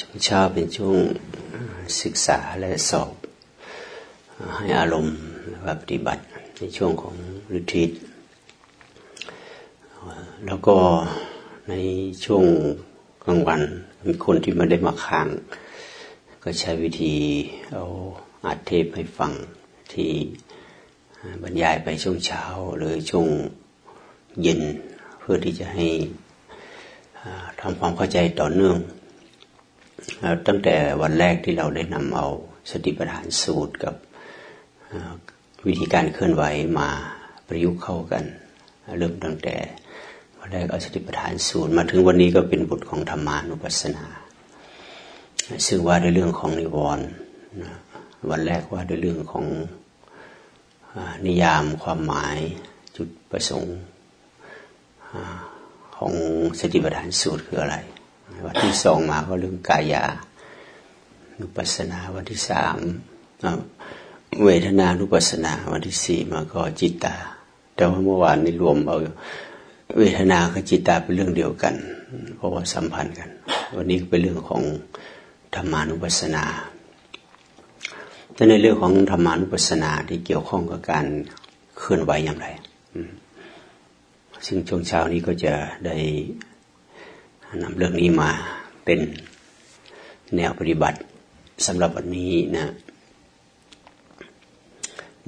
ช่วงเช้าเป็นช่วงศึกษาและสอบ ให้อารมณ์ปฏิบัติในช่วงของฤทิตแล้วก็ในช่วงกลางวันมีคนที่มาได้มาค้าง ก็ใช้วิธีเอาอัดเทปให้ฟังที่บรรยายไปช่วงเช้าหรือช่วงเย็นเพื่อที่จะให้ทำความเข้าใจต่อเนื่อง ตั้งแต่วันแรกที่เราได้นำเอาสติปัฏฐานสูตรกับวิธีการเคลื่อนไหวมาประยุกต์เข้ากัน เริ่มตั้งแต่วันแรกเอาสติปัฏฐานสูตร มาถึงวันนี้ก็เป็นบทของธรรมานุปัสสนา ซึ่งว่าในเรื่องของนิวรณ์วันแรกว่าในเรื่องของนิยามความหมายจุดประสงค์ของสติปัฏฐานสูตรคืออะไร วันที่สองมาก็เรื่องกายานุปัสสนาวันที่สามเวทนานุปัสสนาวันที่สี่มาก็จิตตา แต่ว่าเมื่อวานนี้รวมเอาเวทนากับจิตตาเป็นเรื่องเดียวกัน เพราะว่าสัมพันธ์กัน วันนี้เป็นเรื่องของธรรมานุปัสนาแต่ในเรื่องของธรรมานุปัสสนาที่เกี่ยวข้องกับการเคลื่อนไหวอย่างไร ซึ่งช่วงเช้านี้ก็จะได้ นำเรื่องนี้มาเป็นแนวปฏิบัติสำหรับวันนี้นะ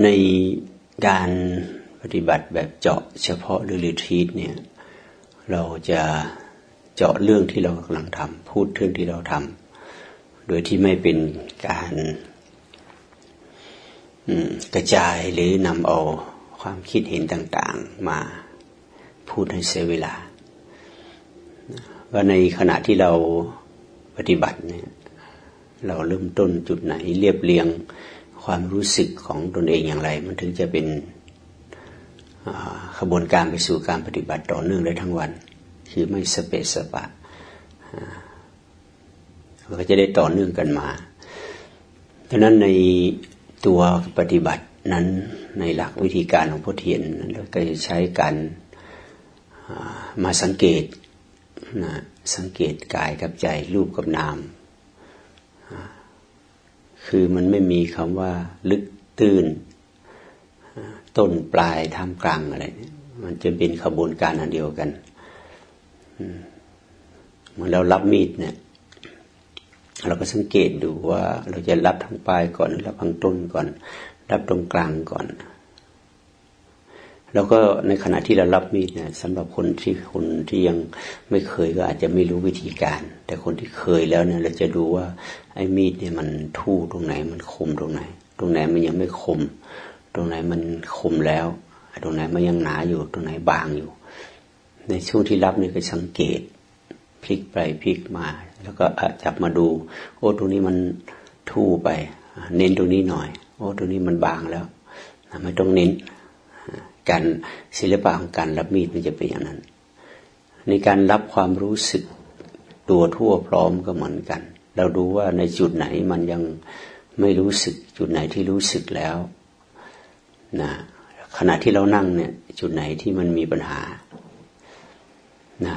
ในการปฏิบัติแบบเจาะเฉพาะหรือรีทีทเนี่ย เราจะเจาะเรื่องที่เรากำลังทำพูดเรื่องที่เราทำโดยที่ไม่เป็นการกระจายหรือนำเอาความคิดเห็นต่าง ๆ มาพูดให้เสียเวลา ว่าในขณะที่เราปฏิบัติเนี่ยเราเริ่มต้นจุดไหนเรียบเรียงความรู้สึกของตนเองอย่างไร มันถึงจะเป็นขบวนการไปสู่การปฏิบัติต่อเนื่องได้ทั้งวัน คือไม่สเปสสปะก็จะได้ต่อเนื่องกันมาดังนั้นในตัวปฏิบัตินั้นในหลักวิธีการของพุทเทียนเราก็จะใช้การมาสังเกต นะสังเกตกายกับใจรูปกับนาม คือมันไม่มีคำว่า ลึกตื้น ต้นปลายท่ามกลางอะไรมันจะเป็นขบวนการอันเดียวกันเมื่อเรารับมีดเนี่ย เราก็สังเกตดูว่าเราจะรับทางปลายก่อนรับทางต้นก่อน รับตรงกลางก่อน แล้วก็ในขณะที่เรารับมีดเนี่ยสำหรับคนที่คนที่ยังไม่เคยก็อาจจะไม่รู้วิธีการ แต่คนที่เคยแล้วเนี่ยเราจะดูว่าไอ้มีดเนี่ยมันทู่ตรงไหนมันคมตรงไหน ตรงไหนมันยังไม่คม ตรงไหนมันคมแล้วตรงไหนมันยังหนาอยู่ตรงไหนบางอยู่ ในช่วงที่รับนี่ก็สังเกตพลิกไปพลิกมา แล้วก็จับมาดู โอ้ตรงนี้มันทู่ไป เน้นตรงนี้หน่อย โอ้ตรงนี้มันบางแล้วไม่ต้องเน้น การศิลปะของการรับมีดมันจะเป็นอย่างนั้น ในการรับความรู้สึกตัวทั่วพร้อมก็เหมือนกัน เราดูว่าในจุดไหนมันยังไม่รู้สึกจุดไหนที่รู้สึกแล้วนะขณะที่เรานั่งเนี่ย จุดไหนที่มันมีปัญหานะ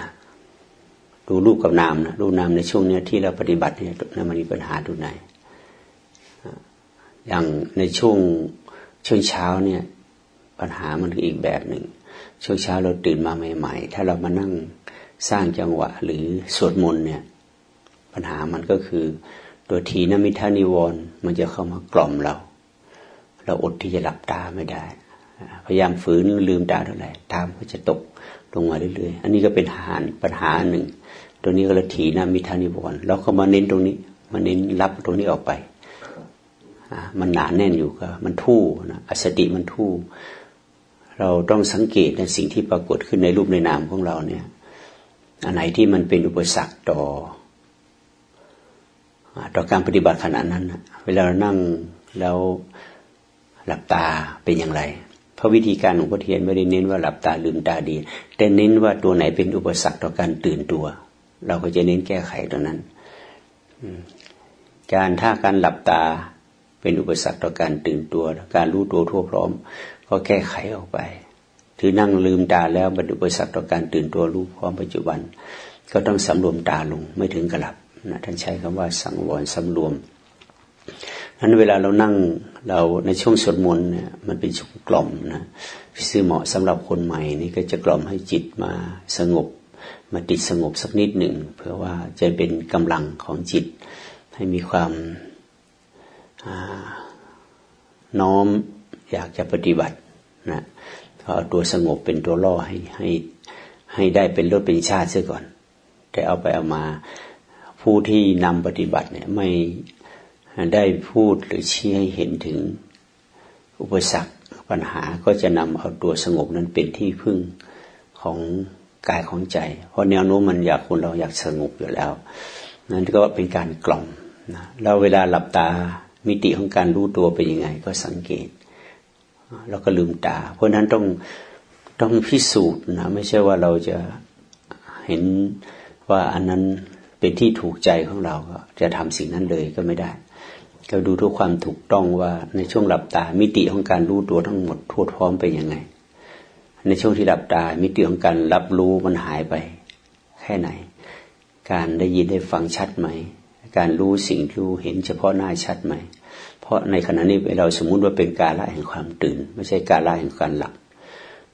ดูรูปกับนามนะรูปนามในช่วงเนี้ยที่เราปฏิบัติเนี่ยมันมีปัญหาตรงไหน อย่างในช่วงช่วงเช้าเนี่ย ปัญหามันคืออีกแบบหนึ่ง ช่วงเช้าเราตื่นมาใหม่ ๆ ถ้าเรามานั่งสร้างจังหวะหรือสวดมนต์เนี่ย ปัญหามันก็คือ ตัวทีนมิทานิวรมันจะเข้ามากล่อมเรา เราอดที่จะหลับตาไม่ได้ พยายามฝืนลืมตาเท่าไหร่ตามก็จะตกลงมาเรื่อยๆ อันนี้ก็เป็นหานปัญหาหนึ่ง ตัวนี้ก็ลยถีนามิทานิวรเราก็มาเน้นตรงนี้ มาเน้นรับตรงนี้ออกไป มันหนาแน่นอยู่ก็ มันทู่นะอสติมันทู่ เราต้องสังเกตในสิ่งที่ปรากฏขึ้นในรูปในนามของเราเนี่ย อันไหนที่มันเป็นอุปสรรคต่อ ต่อการปฏิบัติขณะนั้น เวลาเรานั่งแล้วหลับตาเป็นอย่างไรเพราะวิธีการของพระเทียนไม่ได้เน้นว่าหลับตาลืมตาดี แต่เน้นว่าตัวไหนเป็นอุปสรรคต่อการตื่นตัว เราก็จะเน้นแก้ไขตัวนั้น การถ้าการหลับตาเป็นอุปสรรคต่อการตื่นตัว การรู้ตัวทั่วพร้อม ก็แก้ไขออกไปถือนั่งลืมตาแล้วบรรดุบริษัทต่อการตื่นตัวรู้พร้อมปัจจุบัน ก็ต้องสำรวมตาลงไม่ถึงกระลับนะท่านใช้คำว่าสังวรสำรวมนั้นเวลาเรานั่งเราในช่วงสวดมนต์เนี่ยมันเป็นช่วงกล่อมนะซึ่งเหมาะสำหรับคนใหม่นี่ก็จะกล่อมให้จิตมาสงบ มาติดสงบสักนิดหนึ่งเพื่อว่าจะเป็นกำลังของจิต ให้มีความน้อม อยากจะปฏิบัตินะก็เอาตัวสงบเป็นตัวล่อให้ให้ให้ได้เป็นรถเป็นชาติเสียก่อน แต่เอาไปเอามาผู้ที่นำปฏิบัติเนี่ยไม่ได้พูดหรือชี้ให้เห็นถึงอุปสรรคปัญหาก็จะนำเอาตัวสงบนั้นเป็นที่พึ่งของกายของใจ เพราะแนวโน้มมันอยากคนเราอยากสงบอยู่แล้ว นั้นก็เป็นการกล่อมนะแล้วเวลาหลับตามิติของการรู้ตัวเป็นยังไง ก็สังเกต แล้วก็ลืมตา เพราะนั้นต้องต้องพิสูจน์นะไม่ใช่ว่าเราจะเห็นว่าอันนั้นเป็นที่ถูกใจของเราก็จะทำสิ่งนั้นเลยก็ไม่ได้เราดูทุกความถูกต้องว่าในช่วงหลับตา มิติของการรู้ตัวทั้งหมดทั่วพร้อมเป็นยังไง ในช่วงที่หลับตา มิติของการรับรู้มันหายไป แค่ไหน การได้ยินได้ฟังชัดไหม การรู้สิ่งรู้เห็นเฉพาะหน้าชัดไหม ราะในขณะนี้เราสมมุติว่าเป็นการละแห่งความตื่น ไม่ใช่การละแห่งการหลับ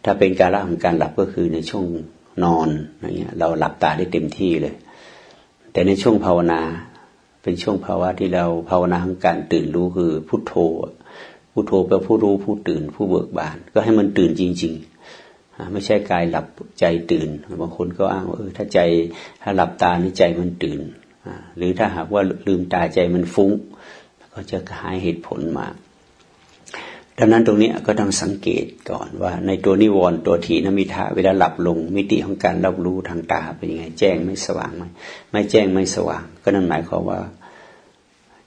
ถ้าเป็นการละแห่งการหลับก็คือในช่วงนอนอย่างเงี้ยเราหลับตาได้เต็มที่เลย แต่ในช่วงภาวนาเป็นช่วงภาวะที่เราภาวนาของการตื่นรู้คือพุทโธพุทโธแปลผู้รู้ผู้ตื่น ผู้เบิกบาน ก็ให้มันตื่นจริง ๆ ไม่ใช่กายหลับใจตื่นบางคนก็อ้างว่าเออถ้าใจถ้าหลับตานี่ใจมันตื่นหรือถ้าหากว่าลืมตาใจมันฟุ้ง ก็จะหายเหตุผลมาดังนั้นตรงนี้ก็ต้องสังเกตก่อนว่า ในตัวนิวรณ์ตัวถีนมิทาเวลาหลับลง มิติของการรับรู้ทางตาเป็นยังไง แจ้งไม่สว่างไหมไม่แจ้งไม่สว่าง ก็นั่นหมายความว่า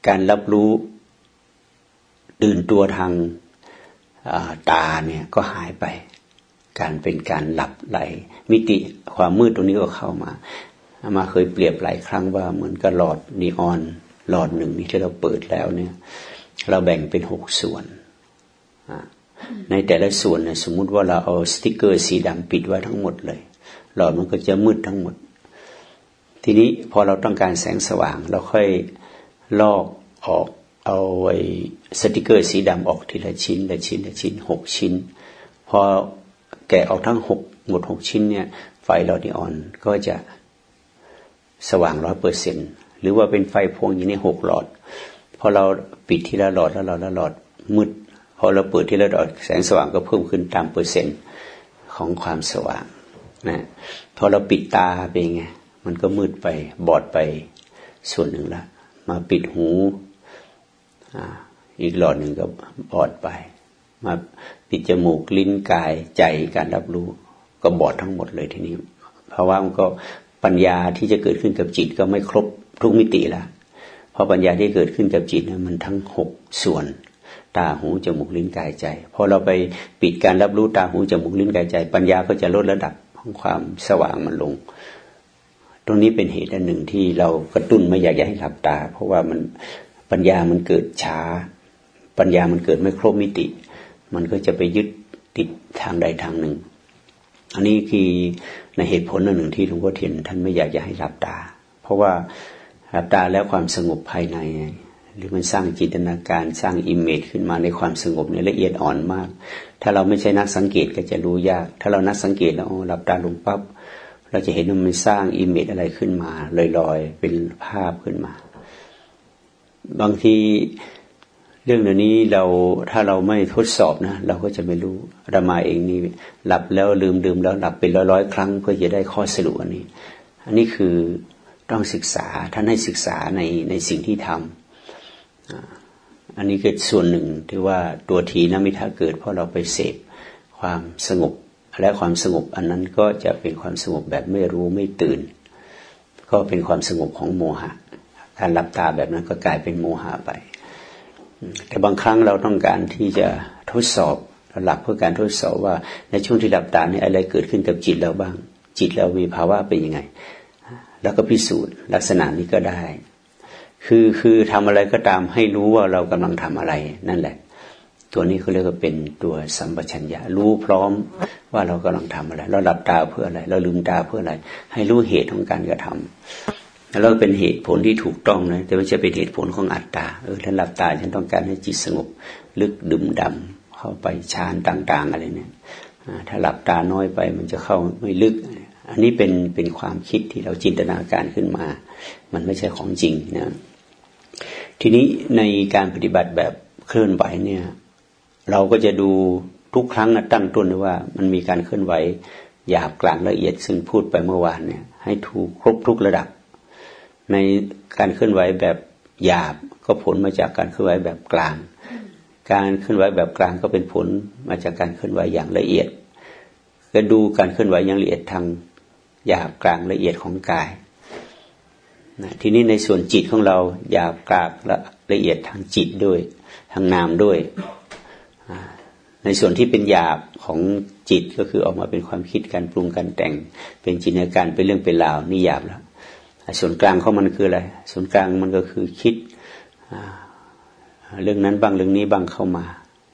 การรับรู้ตื่นตัวทางตาเนี่ยก็หายไป การเป็นการหลับไหล มิติความมืดตรงนี้ก็เข้ามา มาเคยเปรียบหลายครั้งว่าเหมือนกับหลอดนีออน หลอดหนึ่งนี้ที่เราเปิดแล้วเนี่ย เราแบ่งเป็นหกส่วนในแต่ละส่วนเนี่ยสมมุติว่าเราเอาสติกเกอร์สีดำปิดไว้ทั้งหมดเลย หลอดมันก็จะมืดทั้งหมด ทีนี้พอเราต้องการแสงสว่าง เราค่อยลอกออกเอาไอ้สติกเกอร์สีดำออกทีละชิ้นละชิ้นละชิ้นหกชิ้น พอแกะออกทั้งหกหมดหกชิ้นเนี่ย ไฟหลอดนีออนก็จะสว่างร้อยเปอร์เซ็นต์ หรือว่าเป็นไฟพวงอย่างนี้หกหลอด พอเราปิดทีละหลอดล้วหลอดละหลอดมืด พอเราเปิดที่ระดับแสงสว่างก็เพิ่มขึ้นตามเปอร์เซ็นต์ของความสว่างนะพอเราปิดตาเป็นไงมันก็มืดไปบอดไปส่วนหนึ่งละ มาปิดหูออีกหลอดหนึ่งก็บอดไป มาปิดจมูกลิ้นกายใจการรับรู้ ก็บอดทั้งหมดเลยทีนี้เพราะว่ามันก็ปัญญาที่จะเกิดขึ้นกับจิตก็ไม่ครบ ทุกมิติละเพราะปัญญาที่เกิดขึ้นกับจิตนะมันทั้งหกส่วน ตาหูจมูกลิ้นกายใจพอเราไปปิดการรับรู้ตาหูจมูกลิ้นกายใจ ปัญญาก็จะลดระดับของความสว่างมันลง ตรงนี้เป็นเหตุอันหนึ่งที่เรากระตุ้นไม่อยากให้หลับตา เพราะว่ามันปัญญามันเกิดช้า ปัญญามันเกิดไม่ครบมิติ มันก็จะไปยึดติดทางใดทางหนึ่ง อันนี้คือในเหตุผลอันหนึ่งที่หลวงพ่อเทียนท่านไม่อยากจะให้หลับตา เพราะว่า หลับตาแล้วความสงบภายใน หรือมันสร้างจินตนาการสร้าง image ขึ้นมาในความสงบในละเอียดอ่อนมาก ถ้าเราไม่ใช่นักสังเกตก็จะรู้ยาก ถ้าเรานักสังเกตแล้วหลับตาลงปั๊บเราจะเห็นว่ามันสร้าง image อะไรขึ้นมาลอยๆเป็นภาพขึ้นมา บางทีเรื่องนี้เราถ้าเราไม่ทดสอบนะ เราก็จะไม่รู้เรามาเองนี่หลับแล้วลืมลืมแล้วหลับเป็นร้อยๆครั้ง เพื่อจะได้ข้อสรุปอันนี้ อันนี้คือ ต้องศึกษาท่านให้ศึกษาในในสิ่งที่ทำอันนี้คือส่วนหนึ่งที่ว่าตัวทีนมิทาเกิด เพราะเราไปเสพความสงบ และความสงบอันนั้นก็จะเป็นความสงบแบบไม่รู้ไม่ตื่น ก็เป็นความสงบของโมหะการหลับตาแบบนั้นก็กลายเป็นโมหะไป แต่บางครั้งเราต้องการที่จะทดสอบหลับเพื่อการทดสอบว่าในช่วงที่หลับตาเนี่ยอะไรเกิดขึ้นกับจิตเราบ้าง จิตเรามีภาวะเป็นยังไง แล้วก็พิสูจน์ลักษณะนี้ก็ได้ คือคือทำอะไรก็ตามให้รู้ว่าเรากำลังทำอะไรนั่นแหละ ตัวนี้เขาเรียกว่าเป็นตัวสัมปชัญญะรู้พร้อมว่าเรากำลังทำอะไร เราหลับตาเพื่ออะไร เราลืมตาเพื่ออะไร ให้รู้เหตุของการกระทำแล้วเป็นเหตุผลที่ถูกต้องนะแต่ไม่ใช่เป็นเหตุผลของอัตตาเออถ้าหลับตาฉันต้องการให้จิตสงบ ลึกดื่มดำเข้าไปฌานต่าง ๆ อะไรเนี่ยถ้าหลับตาน้อยไปมันจะเข้าไม่ลึก อันนี้เป็นเป็นความคิดที่เราจินตนาการขึ้นมา มันไม่ใช่ของจริงนะทีนี้ในการปฏิบัติแบบเคลื่อนไหวเนี่ย เราก็จะดูทุกครั้งนะตั้งต้นว่า มันมีการเคลื่อนไหวหยาบกลางละเอียดซึ่งพูดไปเมื่อวานเนี่ย ให้ถูกครบทุกระดับ ในการเคลื่อนไหวแบบหยาบก็ผลมาจากการเคลื่อนไหวแบบกลาง การเคลื่อนไหวแบบกลางก็เป็นผลมาจากการเคลื่อนไหวอย่างละเอียดก็ดูการเคลื่อนไหวอย่างละเอียดทาง หยาบกลางละเอียดของกายนะทีนี้ในส่วนจิตของเราหยาบกลางละละเอียดทางจิตด้วย ทางนามด้วย ในส่วนที่เป็นหยาบของจิตก็คือออกมาเป็นความคิดการปรุงการแต่ง เป็นจินตนาการเป็นเรื่องเป็นราวนี่หยาบแล้วส่วนกลางของมันคืออะไร ส่วนกลางมันก็คือคิดเรื่องนั้นบางเรื่องนี้บางเข้ามา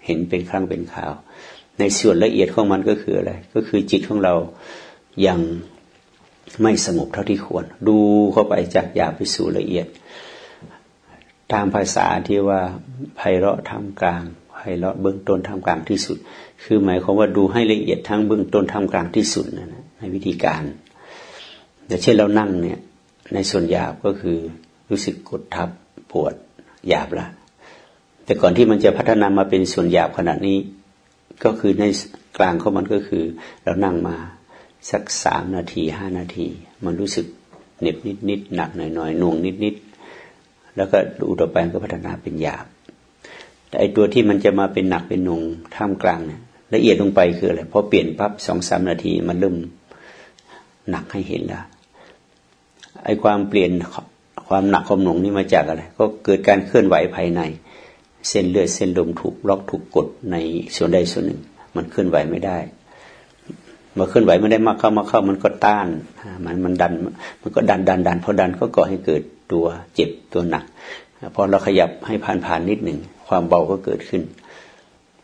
เห็นเป็นครั้งเป็นข่าว ในส่วนละเอียดของมันก็คืออะไร ก็คือจิตของเรายัง ไม่สงบเท่าที่ควร ดูเข้าไปจากหยาบไปสู่ละเอียด ตามภาษาที่ว่าไพเราะทำกลางไพเราะเบื้องต้นทำกลางที่สุด คือหมายความว่าดูให้ละเอียดทั้งเบื้องต้นทำกลางที่สุดนะในวิธีการแต่เช่นเรานั่งเนี่ย ในส่วนหยาบก็คือรู้สึกกดทับปวดหยาบละแต่ก่อนที่มันจะพัฒนามาเป็นส่วนหยาบขนาดนี้ ก็คือในกลางของมันก็คือ เรานั่งมา สักสามนาทีห้านาที มันรู้สึกเหน็บนิดนิดหนักหน่อยหน่อยหน่วงนิดนิดแล้วก็ดูต่อไปก็พัฒนาเป็นหยาบแต่ไอตัวที่มันจะมาเป็นหนักเป็นหน่วงท่ามกลางเนี่ยละเอียดลงไปคืออะไรพอเปลี่ยนปั๊บสองสามนาทีมันเริ่มหนักให้เห็นล้วไอความเปลี่ยนความหนักความหน่วงนี่มาจากอะไร ก็เกิดการเคลื่อนไหวภายใน เส้นเลือดเส้นลมถูกล็อกถูกกดในส่วนใดส่วนหนึ่ง มันเคลื่อนไหวไม่ได้ มาเคลื่อนไหวไม่ได้มากเข้ามากเข้ามันก็ต้านมันมันดันมันก็ดันดันดันพอดันก็ก่อให้เกิดตัวเจ็บตัวหนักพอเราขยับให้ผ่านผ่านนิดหนึ่งความเบาก็เกิดขึ้น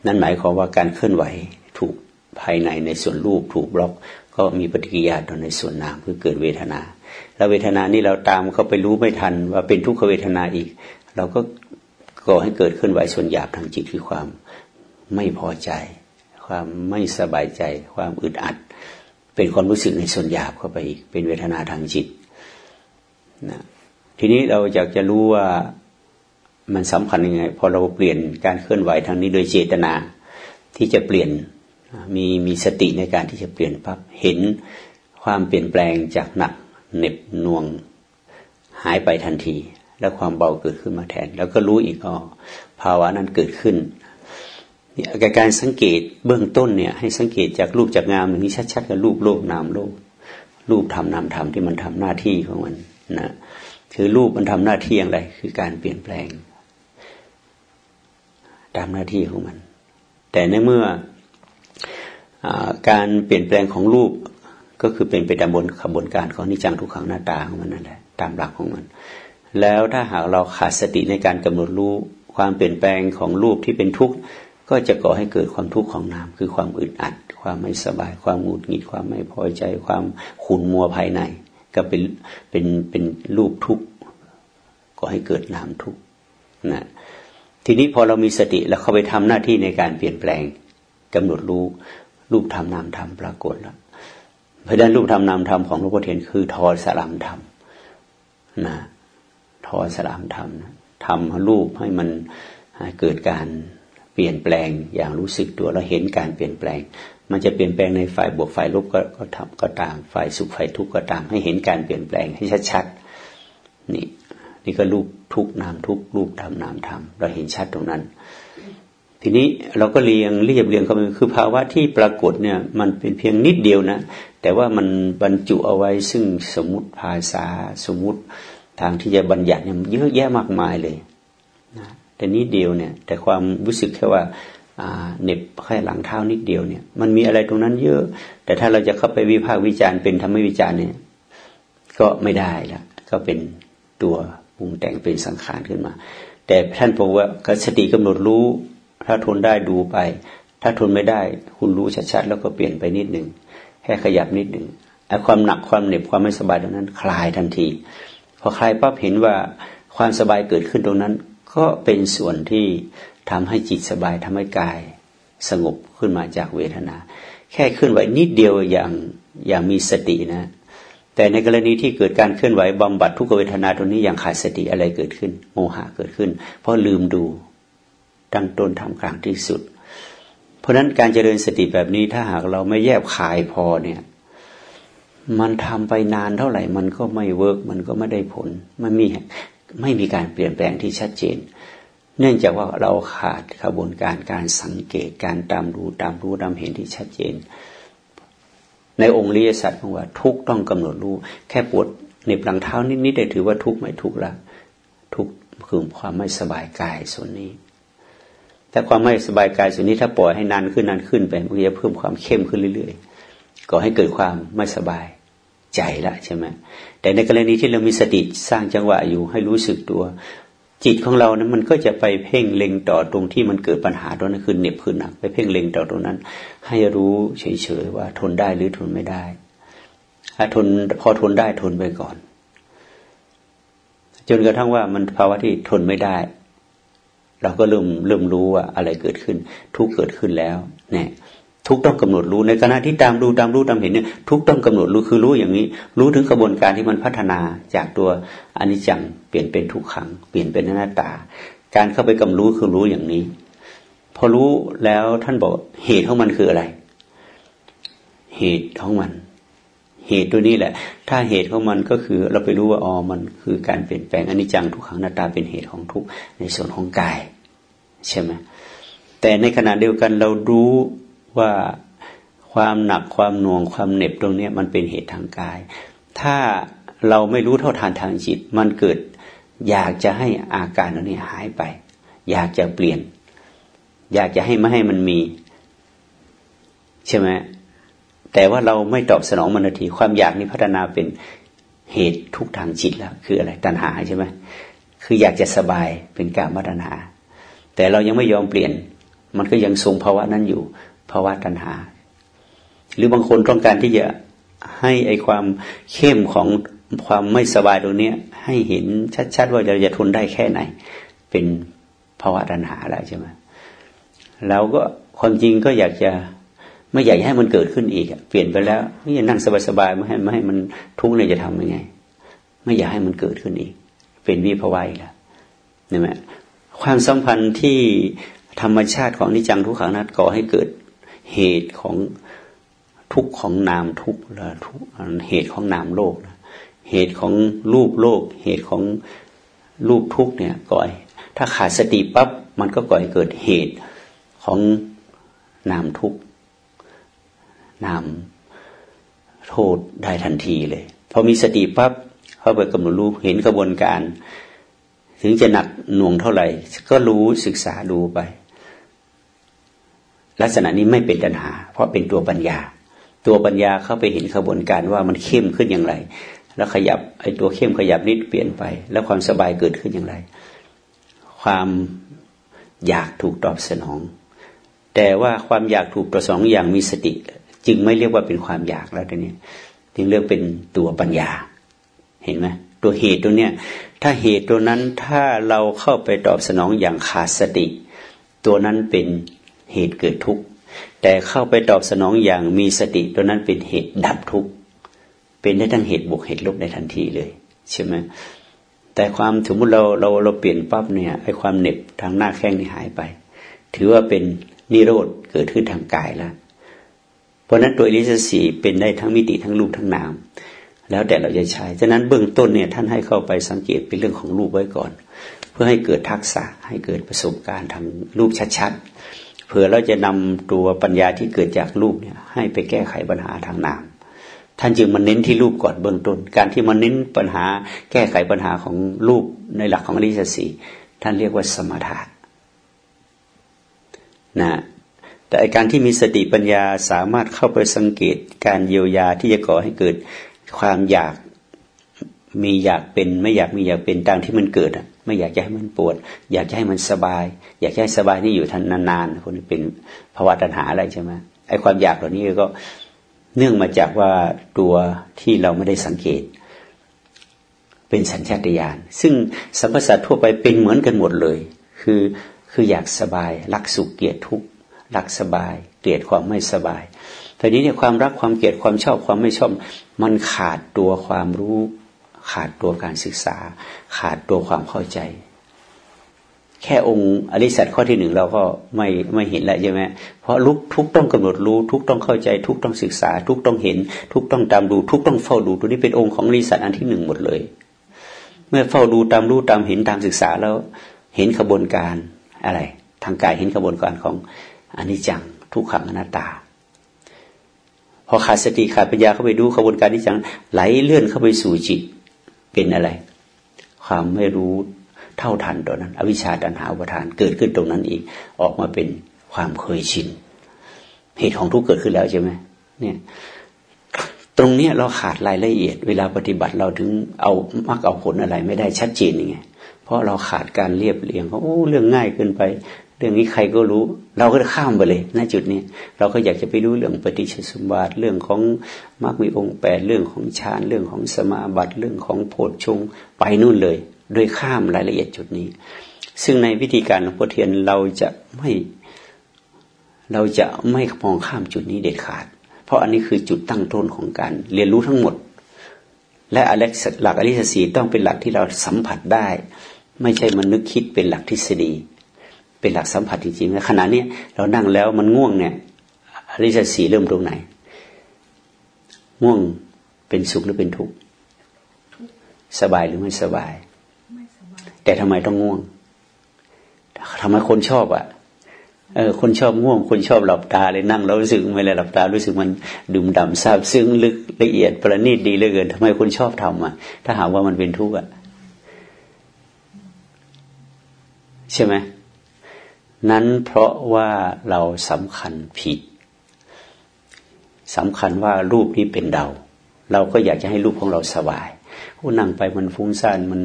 นั่นหมายความว่าการเคลื่อนไหวถูกภายในในส่วนรูปถูกบล็อก ก็มีปฏิกิริยาต่อในส่วนนามคือเกิดเวทนา แล้วเวทนานี้เราตามเขาไปรู้ไม่ทันว่าเป็นทุกขเวทนาอีก เราก็ก่อให้เกิดเคลื่อนไหวส่วนหยาบทางจิตคือความไม่พอใจ ความไม่สบายใจ ความอึดอัด เป็นความรู้สึกในส่วนหยาบเข้าไปอีก เป็นเวทนาทางจิตนะทีนี้เราอยากจะรู้ว่ามันสำคัญยังไง พอเราเปลี่ยนการเคลื่อนไหวทางนี้โดยเจตนาที่จะเปลี่ยนมีมีสติในการที่จะเปลี่ยนปั๊บเห็นความเปลี่ยนแปลงจากหนักเหน็บน่วงหายไปทันที แล้วความเบาเกิดขึ้นมาแทน แล้วก็รู้อีกอ๋อภาวะนั้นเกิดขึ้น นี่ยการสังเกตเบื้องต้นเนี่ย ให้สังเกตจากรูปจากงามอย่างนี้ชัดๆกับรูปโลกนามโลก รูปทำนามทำที่มันทำหน้าที่ของมันนะคือรูปมันทำหน้าที่อย่างไร คือการเปลี่ยนแปลง ตามหน้าที่ของมัน แต่ในเมื่ออการเปลี่ยนแปลงของรูปก็คือเป็นไปตามบนขบวนการของนิจังทุกขังหน้าตาของมันนั่นแหละตามหลักของมัน แล้วถ้าหากเราขาดสติในการกำหนดรู้ความเปลี่ยนแปลงของรูปที่เป็นทุกข์ ก็จะก่อให้เกิดความทุกข์ของนามคือความอึดอัด ความไม่สบาย ความหงุดหงิด ความไม่พอใจ ความขุ่นมัวภายใน ก็เป็นเป็นเป็นรูปทุกข์ก็ให้เกิดนามทุกข์นะทีนี้พอเรามีสติแล้วเข้าไปทำหน้าที่ในการเปลี่ยนแปลงกำหนดรู้รูปธรรมนามธรรมปรากฏแล้วเพราะฉะนั้นรูปธรรมนามธรรมของหลวงพ่อเทียนคือทอสลามธรรมนะทอสลามธรรมทำรูปให้มันเกิดการ ลี่ยนแปลงอย่างรู้สึกตัวเราเห็นการเปลี่ยนแปลง มันจะเปลี่ยนแปลงในฝ่ายบวกฝ่ายลบก็ก็ทำก็ตามฝ่ายสุขฝ่ายทุกข์ก็ตาม ให้เห็นการเปลี่ยนแปลงให้ชัดๆนี่นี่ก็รูปทุกนามทุกรูปธรรมนามธรรมเราเห็นชัดตรงนั้น ทีนี้เราก็เรียงเรียบเรียงเข้าไปคือภาวะที่ปรากฏเนี่ยมันเป็นเพียงนิดเดียวนะ แต่ว่ามันบรรจุเอาไว้ซึ่งสมมติภาษาสมมติทางที่จะบัญญัติเนี่ยเยอะแยะมากมายเลย แต่นิดเดียวเนี่ย แต่ความรู้สึกแค่ว่าเน็บแค่หลังเท้านิดเดียวเนี่ย มันมีอะไรตรงนั้นเยอะ แต่ถ้าเราจะเข้าไปวิพากษ์วิจารณ์เป็นธรรมวิจารณ์เนี่ย ก็ไม่ได้ละก็เป็นตัวปรุงแต่งเป็นสังขารขึ้นมา แต่ท่านบอกว่าสติกำหนดรู้ ถ้าทนได้ดูไป ถ้าทนไม่ได้ คุณรู้ชัดๆแล้วก็เปลี่ยนไปนิดหนึ่งแค่ขยับนิดหนึ่งไอ้ความหนักความเหน็บความไม่สบายตรงนั้น คลายทันที พอใครปั๊บเห็นว่าความสบายเกิดขึ้นตรงนั้น ก็เป็นส่วนที่ทำให้จิตสบายทำให้กายสงบขึ้นมาจากเวทนา แค่ขึ้นไหวนิดเดียวอย่างอย่างมีสตินะ แต่ในกรณีที่เกิดการเคลื่อนไหวบำบัดทุกเวทนาตรงนี้อย่างขาดสติอะไรเกิดขึ้น โมหะเกิดขึ้น เพราะลืมดูตั้งต้นทำกลางที่สุด เพราะฉะนั้นการเจริญสติแบบนี้ถ้าหากเราไม่แยบคายพอเนี่ยมันทำไปนานเท่าไหร่ มันก็ไม่เวิร์กมันก็ไม่ได้ผล มันมี ไม่มีการเปลี่ยนแปลงที่ชัดเจน เนื่องจากว่าเราขาดกระบวนการการสังเกตการตามดูตามรู้ตามเห็นที่ชัดเจน ในองค์ริยสัจบอกว่าทุกต้องกำหนดรู้ แค่ปวดในปลังเท้านิดๆได้ถือว่าทุกไม่ทุกละทุกคือความไม่สบายกายส่วนนี้แต่ความไม่สบายกายส่วนนี้ถ้าปล่อยให้นานขึ้นนานขึ้นไปมันจะเพิ่มความเข้มขึ้นเรื่อยๆก่อให้เกิดความไม่สบาย ใจละใช่ไหมแต่ในกรณีที่เรามีสติสร้างจังหวะอยู่ให้รู้สึกตัว จิตของเรานั้นมันก็จะไปเพ่งเล็งต่อตรงที่มันเกิดปัญหาตรงนั้นคือเหน็บคือหนักไปเพ่งเล็งต่อตรงนั้น ให้รู้เฉยๆว่า ทนได้หรือทนไม่ได้ถ้าทนพอทนได้ทนไปก่อน จนกระทั่งว่ามันภาวะที่ทนไม่ได้ เราก็เริ่มเริ่มรู้ว่าอะไรเกิดขึ้น ทุกเกิดขึ้นแล้ว เนี่ย ทุกต้องกำหนดรู้ในขณะที่ตามดูตามรู้ตามเห็นเนี่ยทุกต้องกำหนดรู้คือรู้อย่างนี้ รู้ถึงกระบวนการที่มันพัฒนาจากตัวอนิจจังเปลี่ยนเป็นทุกขัง เปลี่ยนเป็นหน้าตา การเข้าไปกำรู้คือรู้อย่างนี้ พอรู้แล้วท่านบอกเหตุของมันคืออะไร เหตุของมัน เหตุตัวนี้แหละ ถ้าเหตุของมันก็คือเราไปรู้ว่าอ๋อมันคือการเปลี่ยนแปลงอนิจจังทุกขังหน้าตาเป็นเหตุของทุกในส่วนของกาย ใช่ไหมแต่ในขณะเดียวกันเรารู้ ว่าความหนักความหน่วงความเหน็บตรงนี้มันเป็นเหตุทางกาย ถ้าเราไม่รู้เท่าทานทางจิต มันเกิดอยากจะให้อาการตรงนี้หายไป อยากจะเปลี่ยน อยากจะให้ไม่ให้มันมี ใช่ไหมแต่ว่าเราไม่ตอบสนองมันทีความอยากนี้พัฒนาเป็นเหตุทุกทางจิตแล้วคืออะไรตัณหาใช่ไหมคืออยากจะสบายเป็นการมัฒนา แต่เรายังไม่ยอมเปลี่ยน มันก็ยังทรงภาวะนั้นอยู่ ภาวะตัณหา หรือบางคนต้องการที่จะให้ไอความเข้มของความไม่สบายตรงนี้ให้เห็นชัดๆ ว่าเราจะทนได้แค่ไหน เป็นภาวะตัณหาอะไรใช่ไหมแล้วก็ความจริงก็อยากจะไม่อยากให้มันเกิดขึ้นอีกเปลี่ยนไปแล้วไม่อยากนั่งสบายๆไม่ให้ไม่ให้มันทุกข์เลยจะทำยังไง ไม่อยากให้มันเกิดขึ้นอีก เป็นวิภาวะอีกแล้วนี่ไหมความสัมพันธ์ที่ธรรมชาติของนิจังทุกขังนั้นก่อให้เกิด เหตุของทุกของนามทุกและทุกเหตุของนามโลกนะเหตุของรูปโลก เหตุของรูปทุกเนี่ยก่อย ถ้าขาดสติปั๊บมันก็ก่อยเกิดเหตุของนามทุกนามโทษได้ทันทีเลยพอมีสติปั๊บเข้าไปกำหนดรู้เห็นกระบวนการ ถึงจะหนักหน่วงเท่าไหร่ ก็รู้ศึกษาดูไป ลักษณะนี้ไม่เป็นตัณหา เพราะเป็นตัวปัญญา ตัวปัญญาเข้าไปเห็นขบวนการว่ามันเข้มขึ้นอย่างไร แล้วขยับไอ้ตัวเข้มขยับนิดเปลี่ยนไป แล้วความสบายเกิดขึ้นอย่างไร ความอยากถูกตอบสนอง แต่ว่าความอยากถูกตอบสนองอย่างมีสติ จึงไม่เรียกว่าเป็นความอยากแล้วทีนี้จึงเรียกเป็นตัวปัญญา เห็นไหมตัวเหตุตัวเนี้ยถ้าเหตุตัวนั้นถ้าเราเข้าไปตอบสนองอย่างขาดสติ ตัวนั้นเป็น เหตุเกิดทุกข์ แต่เข้าไปตอบสนองอย่างมีสติตัวนั้นเป็นเหตุดับทุกข์ เป็นได้ทั้งเหตุบวกเหตุลบในทันทีเลยใช่ไหมแต่ความสมมติเราเราเราเปลี่ยนปั๊บเนี่ยไอ้ความเหน็บทางหน้าแข้งนี่หายไป ถือว่าเป็นนิโรธเกิดขึ้นทางกายแล้ว เพราะนั้นตัวอริสสีเป็นได้ทั้งมิติทั้งรูปทั้งนาม แล้วแต่เราจะใช้ฉะนั้นเบื้องต้นเนี่ยท่านให้เข้าไปสังเกตเป็นเรื่องของรูปไว้ก่อน เพื่อให้เกิดทักษะให้เกิดประสบการณ์ทางรูปชัดๆ เผื่อเราจะนำตัวปัญญาที่เกิดจากรูปเนี่ย ให้ไปแก้ไขปัญหาทางนามท่านจึงมาเน้นที่รูปก่อนเบื้องต้น การที่มาเน้นปัญหาแก้ไขปัญหาของรูปในหลักของอริยสัจสีท่านเรียกว่าสมถะนะแต่การที่มีสติปัญญาสามารถเข้าไปสังเกตการเยียวยาที่จะก่อให้เกิดความอยากมีอยากเป็นไม่อยากมีอยากเป็นตามที่มันเกิดอะ ไม่อยากจะให้มันปวด อยากจะให้มันสบาย อยากให้สบายนี่อยู่ทันนานๆคนเป็นภาวะตัณหาอะไรใช่ไหมไอ้ความอยากเหล่านี้ก็เนื่องมาจากว่าตัวที่เราไม่ได้สังเกต เป็นสัญชาตญาณซึ่งสัมปสัตทั่วไปเป็นเหมือนกันหมดเลย คือคืออยากสบายรักสุขเกลียดทุกข์รักสบาย เกลียดความไม่สบายทีนี้เนี่ยความรักความเกลียดความชอบความไม่ชอบ มันขาดตัวความรู้ ขาดตัวการศึกษา ขาดตัวความเข้าใจ แค่องค์อริสัตข้อที่หนึ่งเราก็ไม่ไม่เห็นแล้วใช่ไหมเพราะลุกทุกต้องกำหนดรู้ ทุกต้องเข้าใจ ทุกต้องศึกษา ทุกต้องเห็น ทุกต้องตามดู ทุกต้องเฝ้าดูตัวนี้เป็นองค์ของอริสัตอันที่หนึ่งหมดเลย เมื่อเฝ้าดูตามรู้ตามเห็นตามศึกษาแล้ว เห็นขบวนการอะไร ทางกายเห็นขบวนการของอนิจจัง ทุกขังอนัตตาพอขาดสติขาดปัญญาเข้าไปดูขบวนการที่จังไหลเลื่อนเข้าไปสู่จิต เป็นอะไร ความไม่รู้เท่าทันตอนนั้น อวิชชาดันหาอุปทานเกิดขึ้นตรงนั้นอีก ออกมาเป็นความเคยชิน เหตุของทุกเกิดขึ้นแล้วใช่ไหมเนี่ย ตรงเนี้ยเราขาดรายละเอียด เวลาปฏิบัติเราถึงเอามักเอาผลอะไร ไม่ได้ชัดเจนยังไงเพราะเราขาดการเรียบเรียงเขาโอ้เรื่องง่ายเกินไป เรื่องนี้ใครก็รู้ เราก็ข้ามไปเลยณจุดนี้ เราก็อยากจะไปรู้เรื่องปฏิชสมบัติเรื่องของมรรคมีองค์แปดเรื่องของฌานเรื่องของสมาบัติเรื่องของโพชฌงไปนู่นเลย โดยข้ามรายละเอียดจุดนี้ ซึ่งในวิธีการของพุทเทียนเราจะไม่เราจะไม่มองข้ามจุดนี้เด็ดขาด เพราะอันนี้คือจุดตั้งต้นของการเรียนรู้ทั้งหมด และหลักอริสสีต้องเป็นหลักที่เราสัมผัสได้ ไม่ใช่มันนึกคิดเป็นหลักทฤษฎี เป็นหลักสัมผัสจริงๆนะขณะนี้เรานั่งแล้วมันง่วงเนี่ยอริยสัจสีเริ่มตรงไหน ง่วงเป็นสุขหรือเป็นทุกข์สบายหรือไม่สบาย แต่ทำไมต้องง่วงทำไมคนชอบอะเออคนชอบง่วง คนชอบหลับตาเลยนั่งแล้วรู้สึกไม่เลยหลับตา รู้สึกมันดุมดำซาบซึ้งลึกละเอียดประณีตดีเหลือเกินทำไมคนชอบทำอะ ถ้าหากว่ามันเป็นทุกข์อะใช่ไหม นั้นเพราะว่าเราสำคัญผิดสำคัญว่ารูปนี้เป็นเรา เราก็อยากจะให้รูปของเราสบายผู้นั่งไปมันฟุ้งซ่านมัน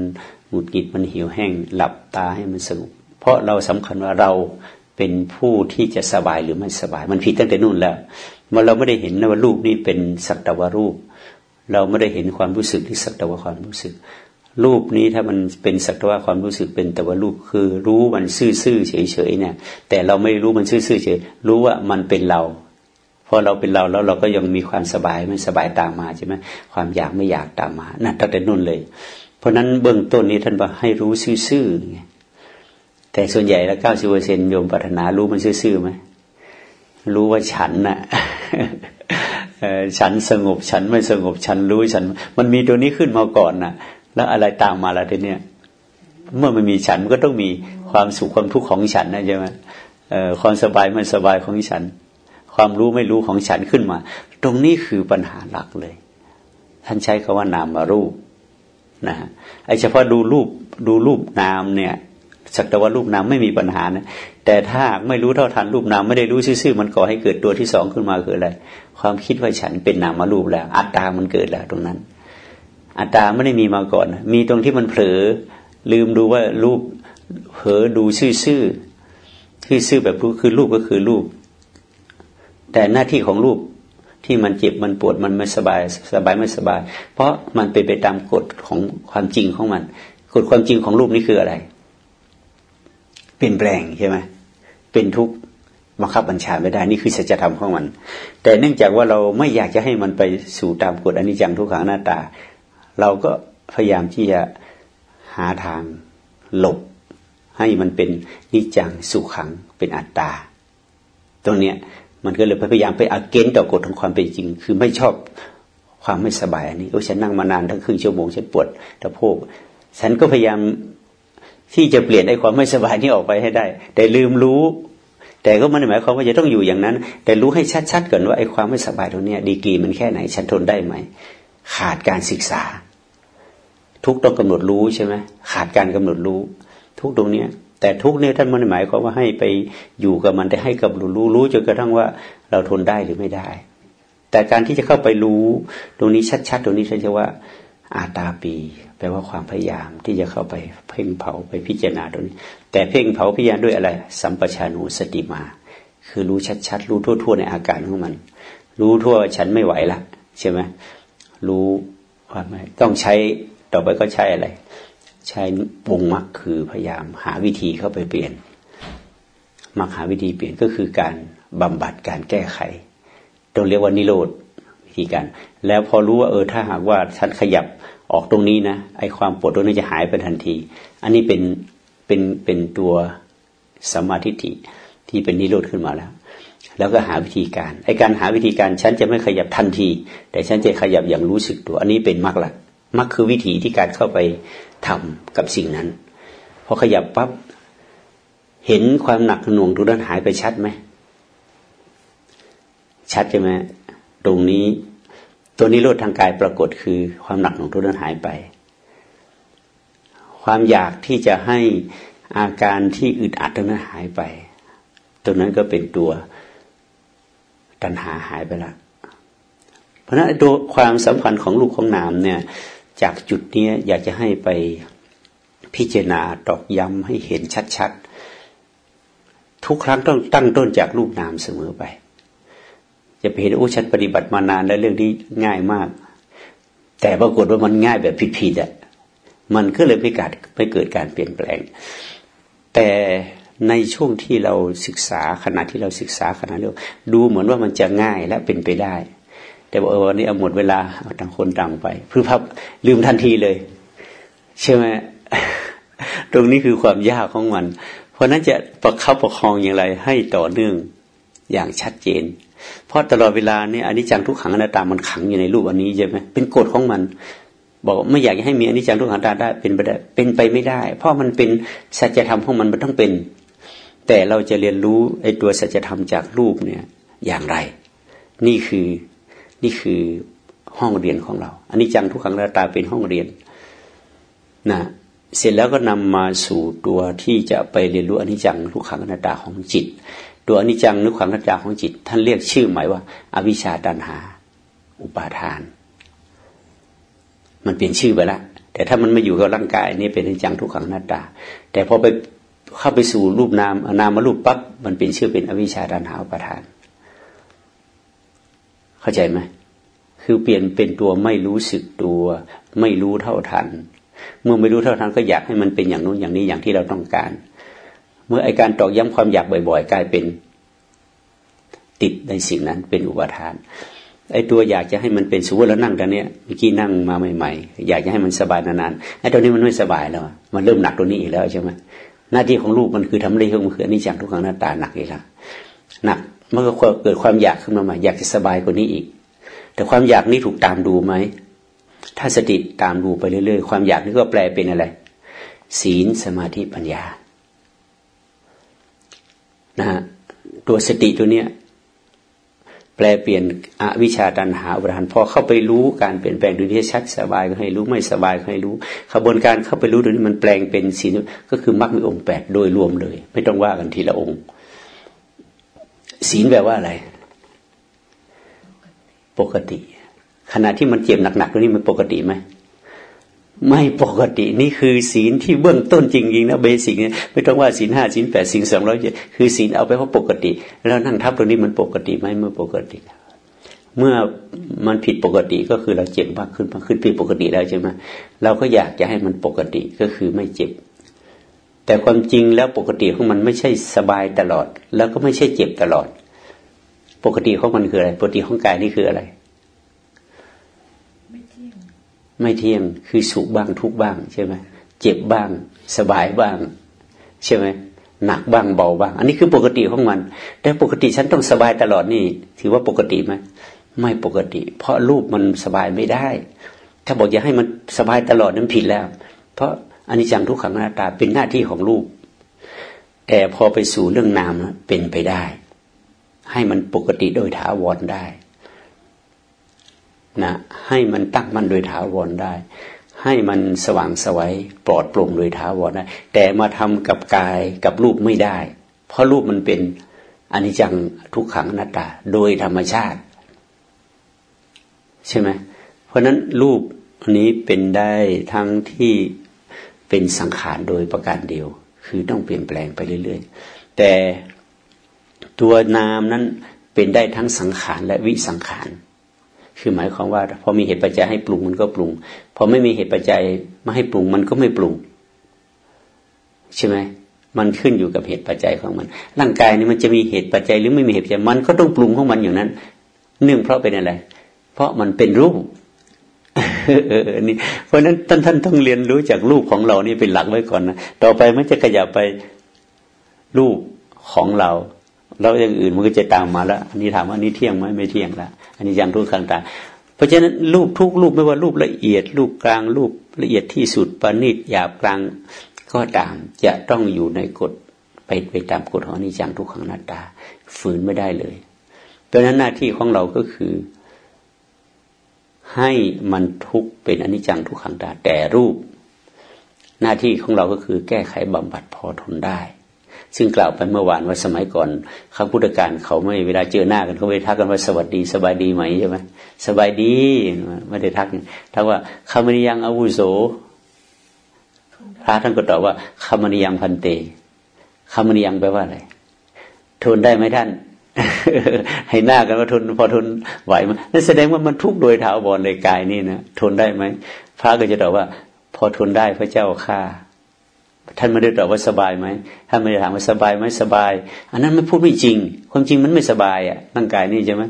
หงุดหงิดมันหิวแห้ง หลับตาให้มันสงบเพราะเราสำคัญว่าเราเป็นผู้ที่จะสบายหรือไม่สบาย มันผิดตั้งแต่นู่นแล้วเมื่อเราไม่ได้เห็นว่ารูปนี้เป็นสักตวารูป เราไม่ได้เห็นความรู้สึกที่สักตวาความรู้สึก รูปนี้ถ้ามันเป็นสักว่าความรู้สึกเป็นแต่ว่ารูปคือรู้มันซื่อๆเฉยๆเนี่ย แต่เราไม่รู้มันซื่อๆเฉยรู้ว่ามันเป็นเราพอเราเป็นเราแล้วเราก็ยังมีความสบายไม่สบายตามมาใช่ไหมความอยากไม่อยากตามมานั่นตั้งแต่นู่นเลย เพราะนั้นเบื้องต้นนี้ท่านบอกให้รู้ซื่อๆไงแต่ส่วนใหญ่แล้วเก้าสิบเปอร์เซ็นโยมปรารถนารู้มันซื่อๆไหมรู้ว่าฉันน่ะฉันสงบฉันไม่สงบฉันรู้ฉัน มันมีตัวนี้ขึ้นมาก่อนน่ะ แล้วอะไรตามมาล่ะทีเนี้ยเมื่อมันมีฉันมันก็ต้องมีความสุขความทุกข์ของฉันนะใช่ไหมความสบายไม่สบายของฉัน ความรู้ไม่รู้ของฉันขึ้นมา ตรงนี้คือปัญหาหลักเลย ท่านใช้คาว่านามารูปนะไอเฉพาะดูรูปดูรูปนามเนี่ยสักแต่ว่ารูปนามไม่มีปัญหานะแต่ถ้าไม่รู้เท่าทันรูปนามไม่ได้รู้ซื่อๆมันก่อให้เกิดตัวที่สองขึ้นมาคืออะไรความคิดว่าฉันเป็นนามารูปแล้ว อัตตามันเกิดแล้วตรงนั้น อัตตาไม่ได้มีมาก่อน มีตรงที่มันเผลอลืมดูว่ารูปเผลอดูซื่อซื่อคือซื่อแบบรู้คือรูปก็คือรูป แต่หน้าที่ของรูปที่มันเจ็บมันปวดมันไม่สบายสบายไม่สบาย เพราะมันเป็นไปตามกฎของความจริงของมันกฎความจริงของรูปนี้คืออะไร เป็นแปลงใช่ไหมเป็นทุกข์บังคับบัญชาไม่ได้ นี่คือสัจธรรมของมัน แต่เนื่องจากว่าเราไม่อยากจะให้มันไปสู่ตามกฎอนิจจังทุกขังหน้าตา เราก็พยายามที่จะหาทางหลบ ให้มันเป็นนิจังสุขังเป็นอัตตา ตรงเนี้ยมันก็เลยพยายามไปอาเกนต่อกฎของความเป็นจริง คือไม่ชอบความไม่สบายอันนี้โอ้ฉันนั่งมานานทั้งครึ่งชั่วโมงฉันปวดตะโพกฉันก็พยายามที่จะเปลี่ยนไอ้ความไม่สบายนี้ออกไปให้ได้ แต่ลืมรู้ แต่ก็ไม่ได้หมายความว่าจะต้องอยู่อย่างนั้น แต่รู้ให้ชัดๆก่อนว่าไอ้ความไม่สบายตรงนี้ดีกรีมันแค่ไหน ฉันทนได้ไหม ขาดการศึกษา ทุกต้องกำหนดรู้ใช่ไหมขาดการกำหนดรู้ ทุกตรงเนี้ย แต่ทุกเนี่ยท่านไม่ได้หมายความว่าให้ไปอยู่กับมันแต่ให้กับรู้รู้รู้จนกระทั่งว่าเราทนได้หรือไม่ได้ แต่การที่จะเข้าไปรู้ ตรงนี้ชัดๆตรงนี้ใช่ว่าอาตาปี แปลว่าความพยายามที่จะเข้าไปเพ่งเผาไปพิจารณาตรงนี้ แต่เพ่งเผาพิจารณาด้วยอะไร สัมปชานุสติมา คือรู้ชัดๆรู้ทั่ว ๆ ในอาการของมัน รู้ทั่วฉันไม่ไหวละใช่ไหมรู้ว่าไม่ต้องใช้ ต่อไปก็ใช้อะไร ใช้วงมรรคคือพยายามหาวิธีเข้าไปเปลี่ยนมักหาวิธีเปลี่ยนก็คือการบำบัดการแก้ไขต้องเรียกว่านิโรธวิธีการ แล้วพอรู้ว่าเออถ้าหากว่าฉันขยับออกตรงนี้นะไอความปวดตรงนี้จะหายไปทันที อันนี้เป็นเป็นเป็นตัวสมาธิิที่เป็นนิโรธขึ้นมาแล้ว แล้วก็หาวิธีการไอการหาวิธีการฉันจะไม่ขยับทันที แต่ฉันจะขยับอย่างรู้สึกตัว อันนี้เป็นมรรคละ มรรคคือวิธีที่การเข้าไปทำกับสิ่งนั้นพอขยับปั๊บเห็นความหนักหน่วงตรงนั้นหายไปชัดไหมชัดใช่ไหมตรงนี้ ตัวนิโรธทางกายปรากฏคือความหนักหน่วงตรงนั้นหายไป ความอยากที่จะให้อาการที่อึดอัดตรงนั้นหายไป ตรงนั้นก็เป็นตัวตัณหาหายไปละเพราะนั้นตัวความสัมพันธ์ของลูกของนามเนี่ย จากจุดนี้อยากจะให้ไปพิจารณาตอกย้ำให้เห็นชัดๆ ทุกครั้งต้องตั้งต้นจากรูปนามเสมอไป จะไปเห็นโอ้ฉันปฏิบัติมานานแล้วเรื่องนี้ง่ายมาก แต่ปรากฏว่ามันง่ายแบบผิดๆอะมันก็เลยไม่กิดไม่เกิดการเปลี่ยนแปลง แต่ในช่วงที่เราศึกษาขณะที่เราศึกษาขณะเรียดูเหมือนว่ามันจะง่ายและเป็นไปได้ แต่บอกเออวันนี้เอาหมดเวลาเอาต่างคนต่างไปเพื่อพับลืมทันทีเลย ใช่ไหมตรงนี้คือความยากของมัน เพราะนั้นจะประคับประคองอย่างไรให้ต่อเนื่องอย่างชัดเจน เพราะตลอดเวลาเนี่ยอันนี้จังทุกขังอนัตตามันขังอยู่ในรูปอันนี้ใช่ไหมเป็นกฎของมัน บอกไม่อยากให้มีอันนี้จังทุกขังอนัตตาได้เป็นไปได้เป็นไปไม่ได้ เพราะมันเป็นสัจธรรมของมันมันต้องเป็น แต่เราจะเรียนรู้ไอ้ตัวสัจธรรมจากรูปเนี่ยอย่างไร นี่คือ นี่คือห้องเรียนของเรา อันนี้จังทุกขังนาตาเป็นห้องเรียนนะเสร็จแล้วก็นำมาสู่ตัวที่จะไปเรียนรู้อนิจจังทุกขังนาตาของจิต ตัวอนิจจังทุกขังนาตาของจิต ท่านเรียกชื่อหมายว่า อวิชชาตันหา อุปาทาน มันเปลี่ยนชื่อไปแล้วแต่ถ้ามันม่อยู่กับร่างกายนี่เป็นอนิจจังทุกขังนาตา แต่พอไปเข้าไปสู่รูปนามนามมารูปปั๊บมันเป็นชื่อเป็นอวิชชาดันหาอุประทาน เข้าใจไหมคือเปลี่ยนเป็นตัวไม่รู้สึกตัว ไม่รู้เท่าทัน เมื่อไม่รู้เท่าทันก็อยากให้มันเป็นอย่างนู้นอย่างนี้อย่างที่เราต้องการ เมื่อไอการตอกย้ำความอยากบ่อย ๆ กลายเป็นติดในสิ่งนั้นเป็นอุปทาน ไอตัวอยากจะให้มันเป็นสมมติเรานั่งตอนนี้เมื่อกี้นั่งมาใหม่ๆ อยากจะให้มันสบายนานๆไอตัวนี้มันไม่สบายแล้ว มันเริ่มหนักตัวนี้อีกแล้วใช่ไหมหน้าที่ของลูกมันคือทำเรื่องมันคืออนิจจังทุกขังหน้าตาหนักอีกแล้วหนัก มันก็เกิดความอยากขึ้นมาใหม่อยากจะสบายกว่านี้อีก แต่ความอยากนี้ถูกตามดูไหมถ้าสติตามดูไปเรื่อยๆ ความอยากนี้ก็แปลเป็นอะไร ศีลสมาธิปัญญานะฮะตัวสติตัวเนี้ยแปลเปลี่ยนอวิชาตันหาอุปทานพอเข้าไปรู้การเปลี่ยนแปลงดูที่ชัดสบายก็ให้รู้ไม่สบายก็ให้รู้ขบวนการเข้าไปรู้ตรงนี้มันแปลงเป็นสีลก็คือมรรคมีองค์แปดโดยรวมเลย ไม่ต้องว่ากันทีละองค์ ศีลแปลว่าอะไร ปกติ ขณะที่มันเจ็บหนักๆตรงนี้มันปกติไหมไม่ปกตินี่คือศีลที่เบื้องต้นจริงๆนะเบสิกเนี่ยไม่ต้องว่าศีลห้าศีลแปดศีลสองร้อยเจ็ดคือศีลเอาไปเพราะปกติ แล้วนั่งทับตรงนี้มันปกติไหมเมื่อปกติ เมื่อมันผิดปกติก็คือเราเจ็บมากขึ้นมากขึ้นผิดปกติแล้วใช่ไหมเราก็อยากจะให้มันปกติก็คือไม่เจ็บ แต่ความจริงแล้วปกติของมันไม่ใช่สบายตลอด แล้วก็ไม่ใช่เจ็บตลอด ปกติของมันคืออะไร ปกติของกายนี่คืออะไร ไม่เที่ยงไม่เที่ยงคือสุขบ้างทุกบ้างใช่ไหมเจ็บบ้าง สบายบ้าง ใช่ไหมหนักบ้างเบาบ้าง อันนี้คือปกติของมัน แต่ปกติฉันต้องสบายตลอดนี่ ถือว่าปกติไหมไม่ปกติ เพราะรูปมันสบายไม่ได้ ถ้าบอกอยากให้มันสบายตลอดนั้นผิดแล้ว เพราะ อันนี้จังทุกขังหน้าตาเป็นหน้าที่ของรูป แต่พอไปสู่เรื่องนามเป็นไปได้ ให้มันปกติโดยถาวรได้นะให้มันตั้งมันโดยถาวรได้ ให้มันสว่างสวัยปลอดโปร่งโดยถาวรได้ แต่มาทำกับกายกับรูปไม่ได้ เพราะรูปมันเป็นอนิจจังทุกขังนัตตาโดยธรรมชาติ ใช่ไหมเพราะนั้นรูปอันนี้เป็นได้ทั้งที่ เป็นสังขารโดยประการเดียว คือต้องเปลี่ยนแปลงไปเรื่อย ๆ แต่ตัวนามนั้นเป็นได้ทั้งสังขารและวิสังขาร คือหมายความว่า พอมีเหตุปัจจัยให้ปรุงมันก็ปรุง พอไม่มีเหตุปัจจัยไม่ให้ปรุงมันก็ไม่ปรุง ใช่ไหมมันขึ้นอยู่กับเหตุปัจจัยของมัน ร่างกายนี่มันจะมีเหตุปัจจัยหรือไม่มีเหตุปัจจัยมันก็ต้องปรุงของมันอย่างนั้น เนื่องเพราะเป็นอะไร เพราะมันเป็นรูป นี่เพราะนั้นท่านท่านต้องเรียนรู้จากรูปของเรานี่เป็นหลักไว้ก่อนนะต่อไปมันจะขยับไปรูปของเรา แล้วอย่างอื่นมันก็จะตามมาแล้วอันนี้ถามว่านี่เที่ยงไหมไม่เที่ยงล้วอันนี้ยังทุกขังตาเพราะฉะนั้นรูปทุกรูปไม่ว่ารูปละเอียด รูปกลางรูปละเอียดที่สุดประณีตหยาบกลางก็ตามจะต้องอยู่ในกฎไปไปตามกฎของอนิจจังทุกขังนาตาฝืนไม่ได้เลย เพราะนั้นหน้าที่ของเราก็คือ ให้มันทุกเป็นอนิจจังทุกขังตาแต่รูป หน้าที่ของเราก็คือแก้ไขบำบัดพอทนได้ ซึ่งกล่าวไปเมื่อวานว่าสมัยก่อนข้าพุทธการเขาไม่เวลาเจอหน้ากันเขาไม่ทักกันว่าสวัสดีสบายดีไหมใช่ไหมสบายดีไม่ได้ทักทักว่าคำนิยังอาวุโสพระท่านก็ตอบว่าคำนิยังพันเตคำนิยังแปลว่าอะไรทนได้ไหมท่าน ให้หน้ากันว่าทนพอทนไหวไหมนั่นแสดงว่ามันทุกข์โดยท้าวรในกายนี่นะทนได้ไหมพระก็จะตอบว่า พอทนได้พระเจ้าข้าท่านไม่ได้ตอบว่าสบายไหมท่านไม่ได้ถามว่าสบายไหมสบาย อันนั้นไม่พูดไม่จริง ความจริงมันไม่สบายอะร่างกายนี่ใช่ไหม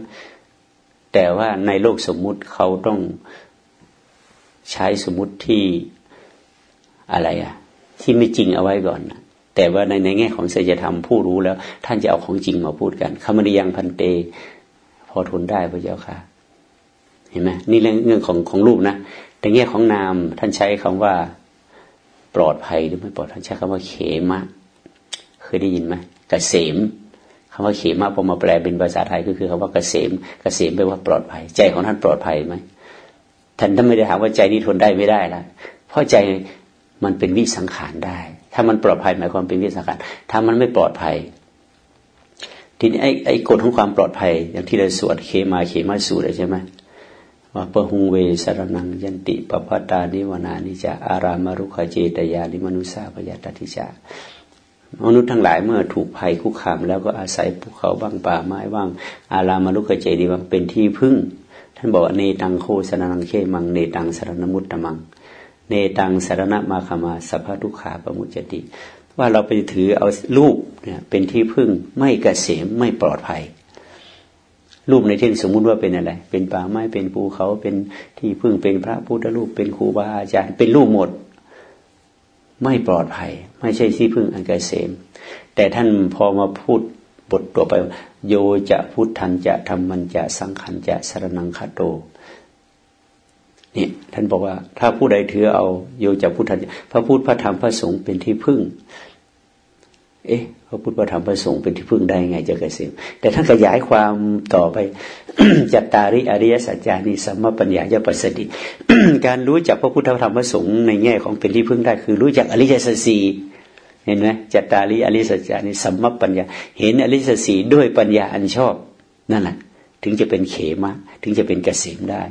แต่ว่าในโลกสมมุติเขาต้องใช้สมมุติที่อะไรอะที่ไม่จริงเอาไว้ก่อน แต่ว่าในในแง่ของศีลธรรมผู้รู้แล้ว ท่านจะเอาของจริงมาพูดกันคำนิยังพันเต พอทนได้พระเจ้าค่ะ เห็นไหมนี่เรื่องเรื่องของของรูปนะแต่แง่ของนามท่านใช้คำว่าปลอดภัยหรือไม่ปลอดภัยใช้คำว่าเขมะ เคยได้ยินไหมกเกษมคำว่าเขมะพอมาแปลเป็นภาษาไทยก็คือคำว่าเกษมเกษมแปลว่าปลอดภัย ใจของท่านปลอดภัยไหมท่านท่านไม่ได้ถามว่าใจนี้ทนได้ไม่ได้ละเพราะใจมันเป็นวิสังขารได้ ถ้ามันปลอดภัยหมายความเป็นวิสังขารถ้ามันไม่ปลอดภัย ทีนี้ไอ้ไอ้กฎของความปลอดภัย อย่างที่เราสวดเคมาเคมาสูตรใช่ไหมว่าปะหุงเวสรนังยันติปปัตตานิวนานิจาอารามารุขเจตยานิมนุสาพยาตติจามนุษย์ทั้งหลายเมื่อถูกภัยคุกคามแล้วก็อาศัยภูเขาบ้างป่าไม้บ้าง อารามารุขเจดีบ้างเป็นที่พึ่ง ท่านบอกเนตังโคสรนังเขมังเนตังสรณมุตตมัง เนตังสารณะมาคมาสัพพทุขาปมุจติ ว่าเราไปถือเอาลูกเนี่ยเป็นที่พึ่งไม่กเกษมไม่ปลอดภัย รูปในที่สมมุติว่าเป็นอะไร เป็นป่าไม้เป็นภูเขาเป็นที่พึ่งเป็นพระพุทธรูปเป็นครูบาอาจารย์เป็นรูปหมด ไม่ปลอดภัย ไม่ใช่ที่พึ่งอันเกษม แต่ท่านพอมาพูดบทตัวไป โยจะพุทธันจะธรรมันจะสังขันจะสรนังคาโต นี่ท่านบอกว่า ถ้าผู้ใดถือเอาโยจะพุทธันพระพุทธพระธรรมพระสงฆ์เป็นที่พึ่ง เอ๊ะ พระพุทธธรรมพระสงฆ์เป็นที่พึ่งได้ไงจะเกษมแต่ท่านขยายความต่อไปจัตตาริอริยสัจจานิสัมมาปัญญายปัสสติการรู้จักพระพุทธธรรมพระสงฆ์ในแง่ของเป็นที่พึ่งได้ คือรู้จักอริยสัจสี่เห็นไหมจัตตาริอริยสัจจานิสัมมาปัญญา เห็นอริยสัจสี่ด้วยปัญญาอันชอบนั่นแหละ ถึงจะเป็นเขมะ ถึงจะเป็นเกษมได้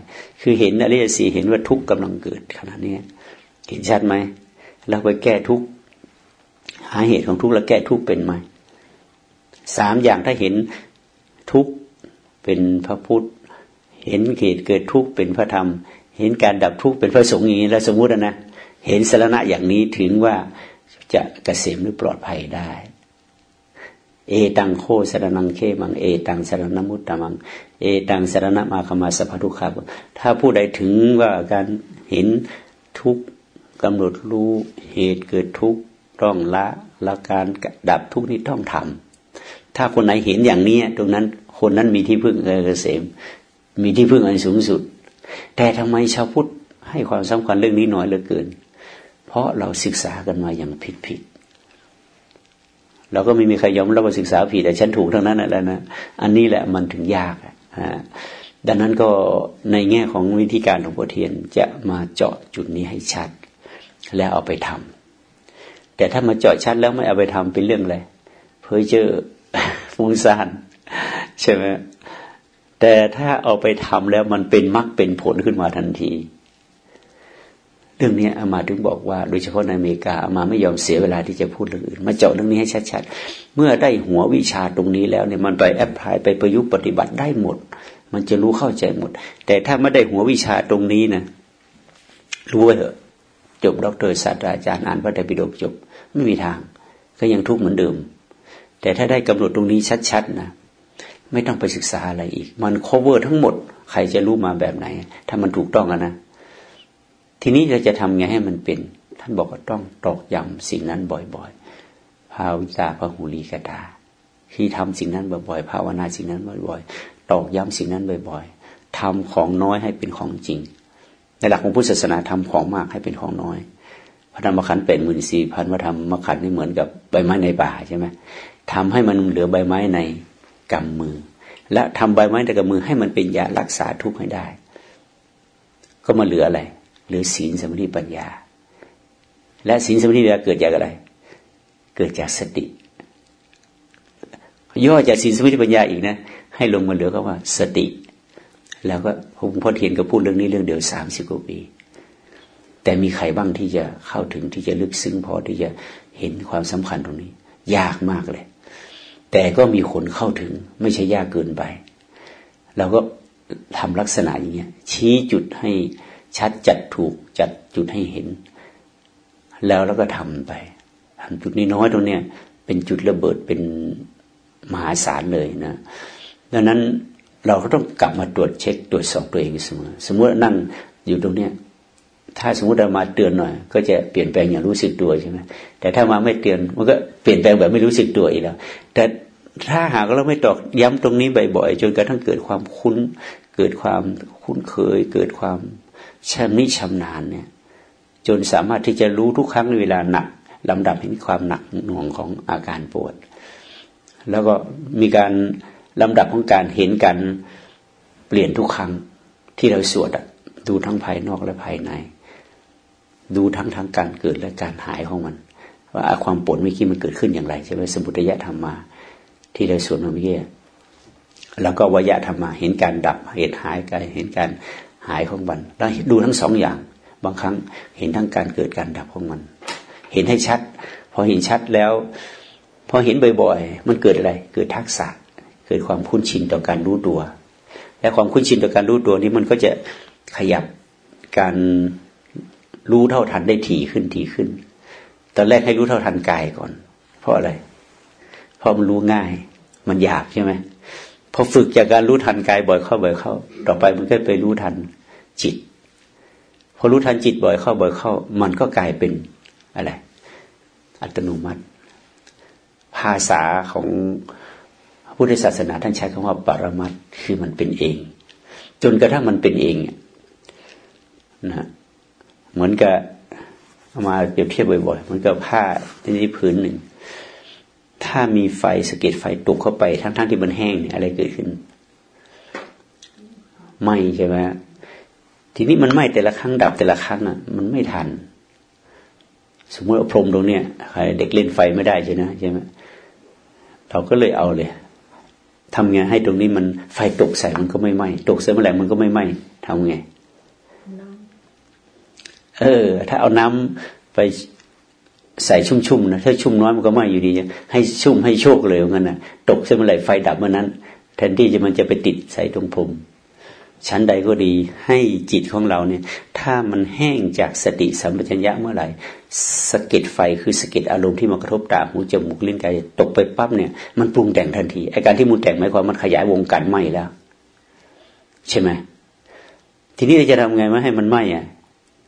คือเห็นอริยสี่เห็นว่าทุกข์กำลังเกิดขณะนี้เห็นชัดไหมเราไปแก้ทุกข์หาเหตุของทุกข์แล้วแก้ทุกข์เป็นไหมสามอย่างถ้าเห็นทุกข์เป็นพระพุทธ เห็นเหตุเกิดทุกข์เป็นพระธรรม เห็นการดับทุกข์เป็นพระสงฆ์อย่างนี้แล้วสมมุตินะเห็นสาระอย่างนี้ถึงว่าจะกะเกษมหรือปลอดภัยได้ เอตังโคสารนังเคมัง เอตังสารนมุตตมัง เอตังสารณมาคมาสภทุกขาถ้าผู้ใดถึงว่าการเห็นทุกข์กำหนดรู้เหตุเกิดทุกข์ต้องละละการดับทุกข์นี้ต้องทำถ้าคนไหนเห็นอย่างนี้ตรงนั้นคนนั้นมีที่พึ่งเกษม มีที่พึ่งอันสูงสุด แต่ทำไมชาวพุทธให้ความสำคัญเรื่องนี้น้อยเหลือเกิน เพราะเราศึกษากันมาอย่างผิดผิด เราก็ไม่มีใครยอมรับว่าศึกษาผิดแต่ฉันถูกทั้งนั้นแหละนะอันนี้แหละมันถึงยากดังนั้นก็ในแง่ของวิธีการหลวงพ่อเทียนจะมาเจาะจุดนี้ให้ชัด แล้วเอาไปทำแต่ถ้ามาเจาะชัดแล้วไม่เอาไปทำเป็นเรื่องอะไรเพ้อเจ้อฟุ้งซ่านใช่ไหมแต่ถ้าเอาไปทำแล้วมันเป็นมรรคเป็นผลขึ้นมาทันที เรื่องนี้อามาถึงบอกว่า โดยเฉพาะในอเมริกาอามาไม่ยอมเสียเวลาที่จะพูดเรื่องอื่น มาเจาะเรื่องนี้ให้ชัดๆ เมื่อได้หัววิชาตรงนี้แล้วเนี่ยมันไปแอพพลายไปประยุกต์ปฏิบัติได้หมด มันจะรู้เข้าใจหมด แต่ถ้าไม่ได้หัววิชาตรงนี้นะรู้ไว้เถอะ จบด็อกเตอร์ศาสตราจารย์อ่านพระไตรปิฎกจบไม่มีทาง ก็ยังทุกข์เหมือนเดิม แต่ถ้าได้กำหนดตรงนี้ชัดๆนะไม่ต้องไปศึกษาอะไรอีก มัน cover ทั้งหมด ใครจะรู้มาแบบไหน ถ้ามันถูกต้องอนะ ทีนี้เราจะทำไงให้มันเป็น ท่านบอกว่าต้องตอกย้ำสิ่งนั้นบ่อยๆภาวิตาพหูลีกตาที่ทำสิ่งนั้นบ่อยๆภาวนาสิ่งนั้นบ่อยๆตอกย้ำสิ่งนั้นบ่อยๆทำของน้อยให้เป็นของจริง ในหลักของพุทธศาสนาทำของมากให้เป็นของน้อยพระธรรมขันธ์เป็นหมื่นสี่พันพระธรรมขันธ์นี่เหมือนกับใบไม้ในป่าใช่ไหมทำให้มันเหลือใบไม้ในกำมือ และทำใบไม้ในกำมือให้มันเป็นยารักษาทุกข์ให้ได้ ก็มาเหลืออะไร หลือศีลสมาธิปัญญา และศีลสมาธิปัญญาเกิดจากอะไร เกิดจากสติ ย่อจากศีลสมาธิปัญญาอีกนะ ให้ลงมาเหลือก็ว่าสติ แล้วก็หลวงพ่อเทียนก็พูดเรื่องนี้เรื่องเดียวสามสิบกว่าปีแต่มีใครบ้างที่จะเข้าถึงที่จะลึกซึ้งพอที่จะเห็นความสำคัญตรงนี้ ยากมากเลย แต่ก็มีคนเข้าถึง ไม่ใช่ยากเกินไปเราก็ทำลักษณะอย่างเงี้ยชี้จุดให้ ชัดจัดถูกจัดจุดให้เห็น แล้วเราก็ทำไปทำจุดนี้น้อยตรงเนี้ยเป็นจุดระเบิดเป็นมหาศาลเลยนะดังนั้นเราก็ต้องกลับมาตรวจเช็คตรวจสอบตัวเองเสมอ สมมตินั่งอยู่ตรงเนี้ยถ้าสมมติเรามาเตือนหน่อย ก็จะเปลี่ยนแปลงอย่างรู้สึกตัวใช่ไหมแต่ถ้ามาไม่เตือนมันก็เปลี่ยนแปลงแบบไม่รู้สึกตัวอีกแล้ว แต่ถ้าหากเราไม่ตอกย้ำตรงนี้บ่อยๆจนกระทั่งเกิดความคุ้น เกิดความคุ้นเคย เกิดความ ชำนิชำนาญเนี่ยจนสามารถที่จะรู้ทุกครั้งในเวลาหนักลำดับเห็นความหนักหน่วงของอาการปวด แล้วก็มีการลำดับของการเห็นการเปลี่ยนทุกครั้งที่เราสวดดูทั้งภายนอกและภายใน ดูทั้งทางการเกิดและการหายของมัน ว่าความปวดเมื่อกี้มันเกิดขึ้นอย่างไรใช่ไหมสมุทัยธรรมมาที่เราสวดเมื่อกี้แล้วก็วยะธรรมา เห็นการดับเหตุหายกายเห็นการ หายของมันเราดูทั้งสองอย่าง บางครั้งเห็นทั้งการเกิดการดับของมัน เห็นให้ชัด พอเห็นชัดแล้ว พอเห็นบ่อยๆ มันเกิดอะไร เกิดทักษะ เกิดความคุ้นชินต่อการรู้ตัว และความคุ้นชินต่อการรู้ตัวนี้มันก็จะขยับการรู้เท่าทันได้ถี่ขึ้นถี่ขึ้น ตอนแรกให้รู้เท่าทันกายก่อน เพราะอะไร เพราะมันรู้ง่าย มันหยาบใช่ไหม พอฝึกจากการรู้ทันกายบ่อยเข้าบ่อยเข้า ต่อไปมันก็ไปรู้ทันจิต พอรู้ทันจิตบ่อยเข้าบ่อยเข้า มันก็กลายเป็นอะไร อัตโนมัติ ภาษาของพุทธศาสนาท่านใช้คำว่าปรมัตคือมันเป็นเอง จนกระทั่งมันเป็นเองนะเหมือนกับมาเปรียบเทียบบ่อยๆมันกับผ้าที่นี่พื้นหนึ่ง ถ้ามีไฟสะเก็ดไฟตกเข้าไป ทั้งๆทที่มันแห้งเนี่ยอะไรเกิดขึ้นไหมใช่ไหมทีนี้มันไหมแต่ละครั้งดับแต่ละครั้งอะ มันไม่ทัน สมมติว่าพรมตรงเนี้ยเด็กเล่นไฟไม่ได้ใช่ไหมใช่ไหมเราก็เลยเอาเลยทำไงให้ตรงนี้มันไฟตกใส่มันก็ไม่ไหมตกใส่เมื่อไหร่มันก็ไม่ไหมทำไงเออ ถ้าเอาน้ำไป ใส่ชุ่มๆนะถ้าชุ่มน้อยมันก็ไม่อยู่ดี ให้ชุ่มให้โชคเลยงั้นนะตกเส้นเมื่อไหร่ไฟดับเมื่อนั้น แทนที่จะมันจะไปติดใส่ตรงผมชั้นใดก็ดีให้จิตของเราเนี่ย ถ้ามันแห้งจากสติสัมปชัญญะเมื่อไหร่สะเก็ดไฟคือสะเก็ดอารมณ์ที่มากระทบตาหูจมูกลิ้นกายตกไปปั๊บเนี่ยมันปรุงแต่งทันทีไอการที่มุนแต่งหมายความมันขยายวงการไหมแล้ว ใช่ไหมทีนี้เราจะทำไงไม่ให้มันไหมอะ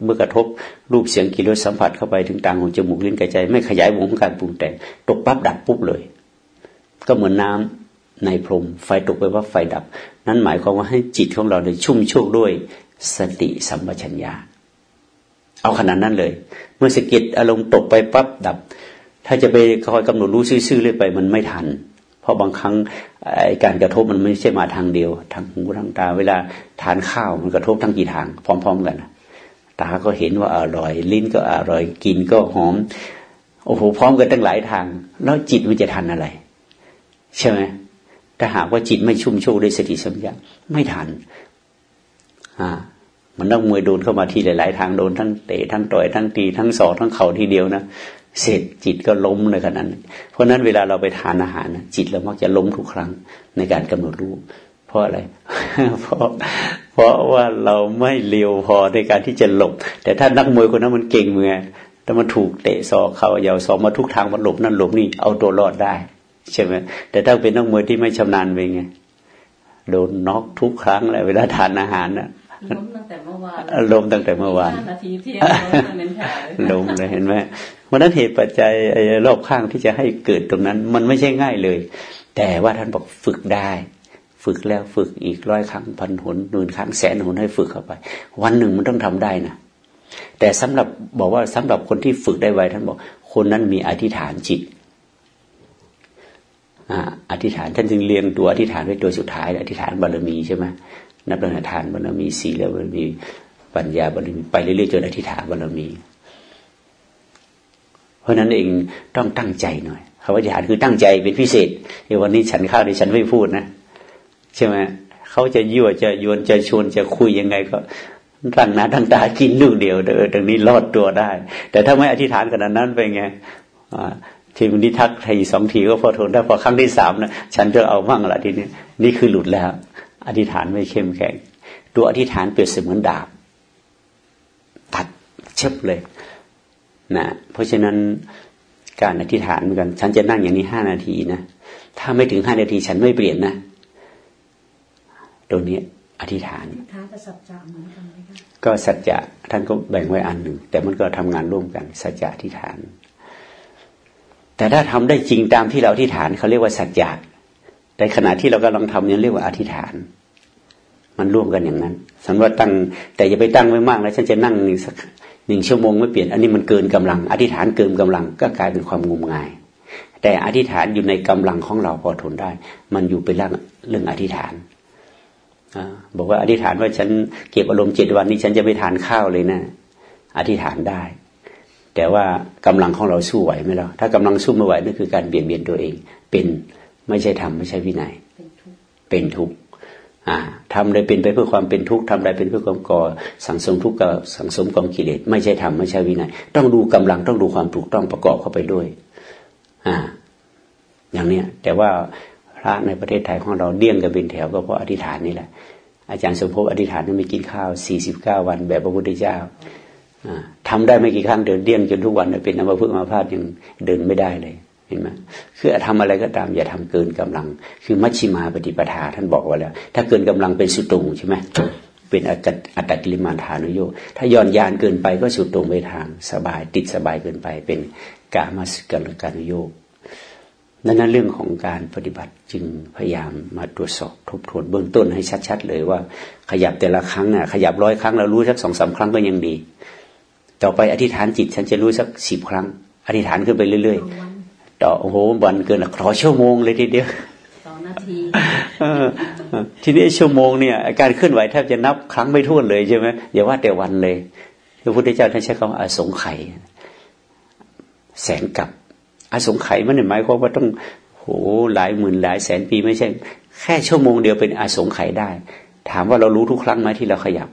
เมื่อกระทบรูปเสียงกลิ่นรสสัมผัสเข้าไปถึงต่างหูจมูกลิ้นกายใจ ไม่ขยายวงของการปรุงแต่งตกปั๊บดับปุ๊บเลย ก็เหมือนน้าในพรม ไฟตกไปว่าไฟดับ นั้นหมายความว่าให้จิตของเราเนี่ยชุ่มโชคด้วยสติสัมปชัญญะเอาขนาดนั้นเลย เมื่อสกิดอารมณ์ตกไปปั๊บดับ ถ้าจะไปคอยกำหนดรู้ซื่อๆเลยไปมันไม่ทัน เพราะบางครั้งการกระทบมันไม่ใช่มาทางเดียว ทางหูทางตา เวลาทานข้าวมันกระทบทั้งกี่ทาง พร้อม ๆ กัน ตาก็เห็นว่าอร่อย ลิ้นก็อร่อย กินก็หอม โอ้โหพร้อมกันตั้งหลายทาง แล้วจิตมันจะทันอะไร ใช่ไหมถ้าหากว่าจิตไม่ชุ่มโชกด้วยสติสัมยาไม่ทัน อ่า มันต้องมวยโดนเข้ามาที่หลาย ๆ ทางโดนทั้งเตะทั้งต่อยทั้งตีทั้งสอกทั้งเข่าทีเดียวนะเสร็จจิตก็ล้มเลยขนาดนั้น เพราะนั้นเวลาเราไปทานอาหารจิตเรามักจะล้มทุกครั้งในการกำหนดรู้ ราะราะอะไร เพราะเพราะว่าเราไม่เลียวพอในการที่จะหลบ แต่ถ้านักมวยคนนั้นมันเก่งมือถ้ามันถูกเตะศอกเขายาวศอกมาทุกทางมันหลบนั่นหลบนี่เอาตัวรอดได้ใช่ไหมแต่ถ้าเป็นนักมวยที่ไม่ชำนาญเป็นไงโดนน็อกทุกครั้งเลยเวลาทานอาหารนะล้มตั้งแต่เมื่อวานล้มตั้งแต่เมื่อวานนาทีเที่ยงล้มเลยเห็นไหมเพราะนั้นเหตุปัจจัยรอบข้างที่จะให้เกิดตรงนั้น มันไม่ใช่ง่ายเลย แต่ว่าท่านบอกฝึกได้ ฝึกแล้วฝึกอีกร้อยครั้งพันหนหมื่นครั้งแสนหนให้ฝึกเข้าไป วันหนึ่งมันต้องทำได้นะแต่สำหรับบอกว่าสำหรับคนที่ฝึกได้ไวท่านบอก คนนั้นมีอธิษฐานจิตอธิษฐานท่านจึงเรียงตัวอธิษฐานไว้ตัวสุดท้ายอธิษฐานบารมีใช่ไหมนับตั้งแต่ทานบารมีสีแล้วบารมีปัญญาบารมีไปเรื่อยๆจนอธิษฐานบารมี เพราะนั้นเองต้องตั้งใจหน่อยคำว่าอธิษฐานคือตั้งใจเป็นพิเศษในวันนี้ฉันข้าวในฉันไม่พูดนะ ใช่ไหมเขาจะยั่วจะยวนจะชวนจะคุยยังไงก็ตั้งหน้าตั้งตากินลูกเดียวเออตรงนี้รอดตัวได้ แต่ถ้าไม่อธิษฐานขนาดนั้นเป็นไงทีมนี้ทักทีสองทีก็พอทนได้พอครั้งที่สามนะฉันจะเอามั่งละทีนี้นี่คือหลุดแล้ว อธิษฐานไม่เข้มแข็ง ตัวอธิษฐานเปรียบเสมือนดาบ ตัดเชิบเลยนะเพราะฉะนั้นการอธิษฐานเหมือนกัน ฉันจะนั่งอย่างนี้ห้านาทีนะถ้าไม่ถึงห้านาทีฉันไม่เปลี่ยนนะ ตรงนี้อธิษฐานท้ากับสัจจะเหมือนกันไหมคะก็สัจจะท่านก็แบ่งไว้อันหนึ่ง แต่มันก็ทำงานร่วมกัน สัจจะอธิษฐาน แต่ถ้าทำได้จริงตามที่เราอธิษฐานเขาเรียกว่าสัจจะแต่ขณะที่เรากำลังทำเนี่ยเรียกว่าอธิษฐาน มันร่วมกันอย่างนั้นสันว่าตั้ง แต่อย่าไปตั้งไว้มากแล้วฉันจะนั่งสักหนึ่งชั่วโมงไม่เปลี่ยน อันนี้มันเกินกำลัง อธิษฐานเกินกำลังก็กลายเป็นความงมงาย แต่อธิษฐานอยู่ในกำลังของเราพอทนได้ มันอยู่เป็นเรื่องเรื่องอธิษฐาน บอกว่าอธิษฐานว่าฉันเก็บอารมณ์เจ็ดวันนี้ฉันจะไม่ทานข้าวเลยนะ อธิษฐานได้ แต่ว่ากำลังของเราสู้ไหวไหมล่ะถ้ากำลังสู้ไม่ไหวนั่นคือการเบียดเบียนตัวเอง เป็นไม่ใช่ธรรมไม่ใช่วินัย เป็นทุกข์ทำได้เป็นไปเพื่อความเป็นทุกข์ทำได้เป็นเพื่อความก่อสังสมทุกข์กับสังสมกองกิเลสไม่ใช่ธรรมไม่ใช่วินัย ต้องดูกำลังต้องดูความถูกต้องประกอบเข้าไปด้วย อ่า อย่างเนี้ยแต่ว่า ระในประเทศไทยของเราเดี่ยงกันเป็นแถวก็เพราะอธิษฐานนี่แหละ อาจารย์สมภพอธิษฐานว่าไม่กินข้าวสี่สิบเก้าวันแบบพระพุทธเจ้าทำได้ไม่กี่ครั้งเดินเดี่ยงจนทุกวันเป็นอัมพฤกษ์มาพาดยังเดินไม่ได้เลยเห็นไหมคือทำอะไรก็ตาม อย่าทำเกินกำลัง คือมัชชิมาปฏิปทาท่านบอกไว้แล้ว ถ้าเกินกำลังเป็นสุตรงใช่ไหมเป็นอัตตกิลิมานฐานุโยถ้าย่อนยานเกินไปก็สุดตรงไปทางสบายติดสบายเกินไปเป็นกามาสกัลการุโย ดังนั้นเรื่องของการปฏิบัติจึงพยายามมาตรวจสอบทบทวนเบื้องต้นให้ชัด ๆ เลยว่า ขยับแต่ละครั้งอะขยับร้อยครั้งเรารู้สักสองสาครั้งก็ยังดี ต่อไปอธิษฐานจิตฉันจะรู้สักสิบครั้ง อธิษฐานขึ้นไปเรื่อยๆ ต่อโอ้โหวันเกินขอชั่วโมงเลยทีเดียวสองนาทีทีนี้ชั่วโมงเนี่ยการเคลื่อนไหวแทบจะนับครั้งไม่ท้วนเลยใช่ไหมอย่าว่าแต่วันเลยพระพุทธเจ้าท่านใช้คำว่าอสงไขยแสงกับ อสงไขยมันหมายความว่าต้องโหหลายหมื่นหลายแสนปีไม่ใช่ แค่ชั่วโมงเดียวเป็นอสงไขยได้ ถามว่าเรารู้ทุกครั้งไหมที่เราขยับ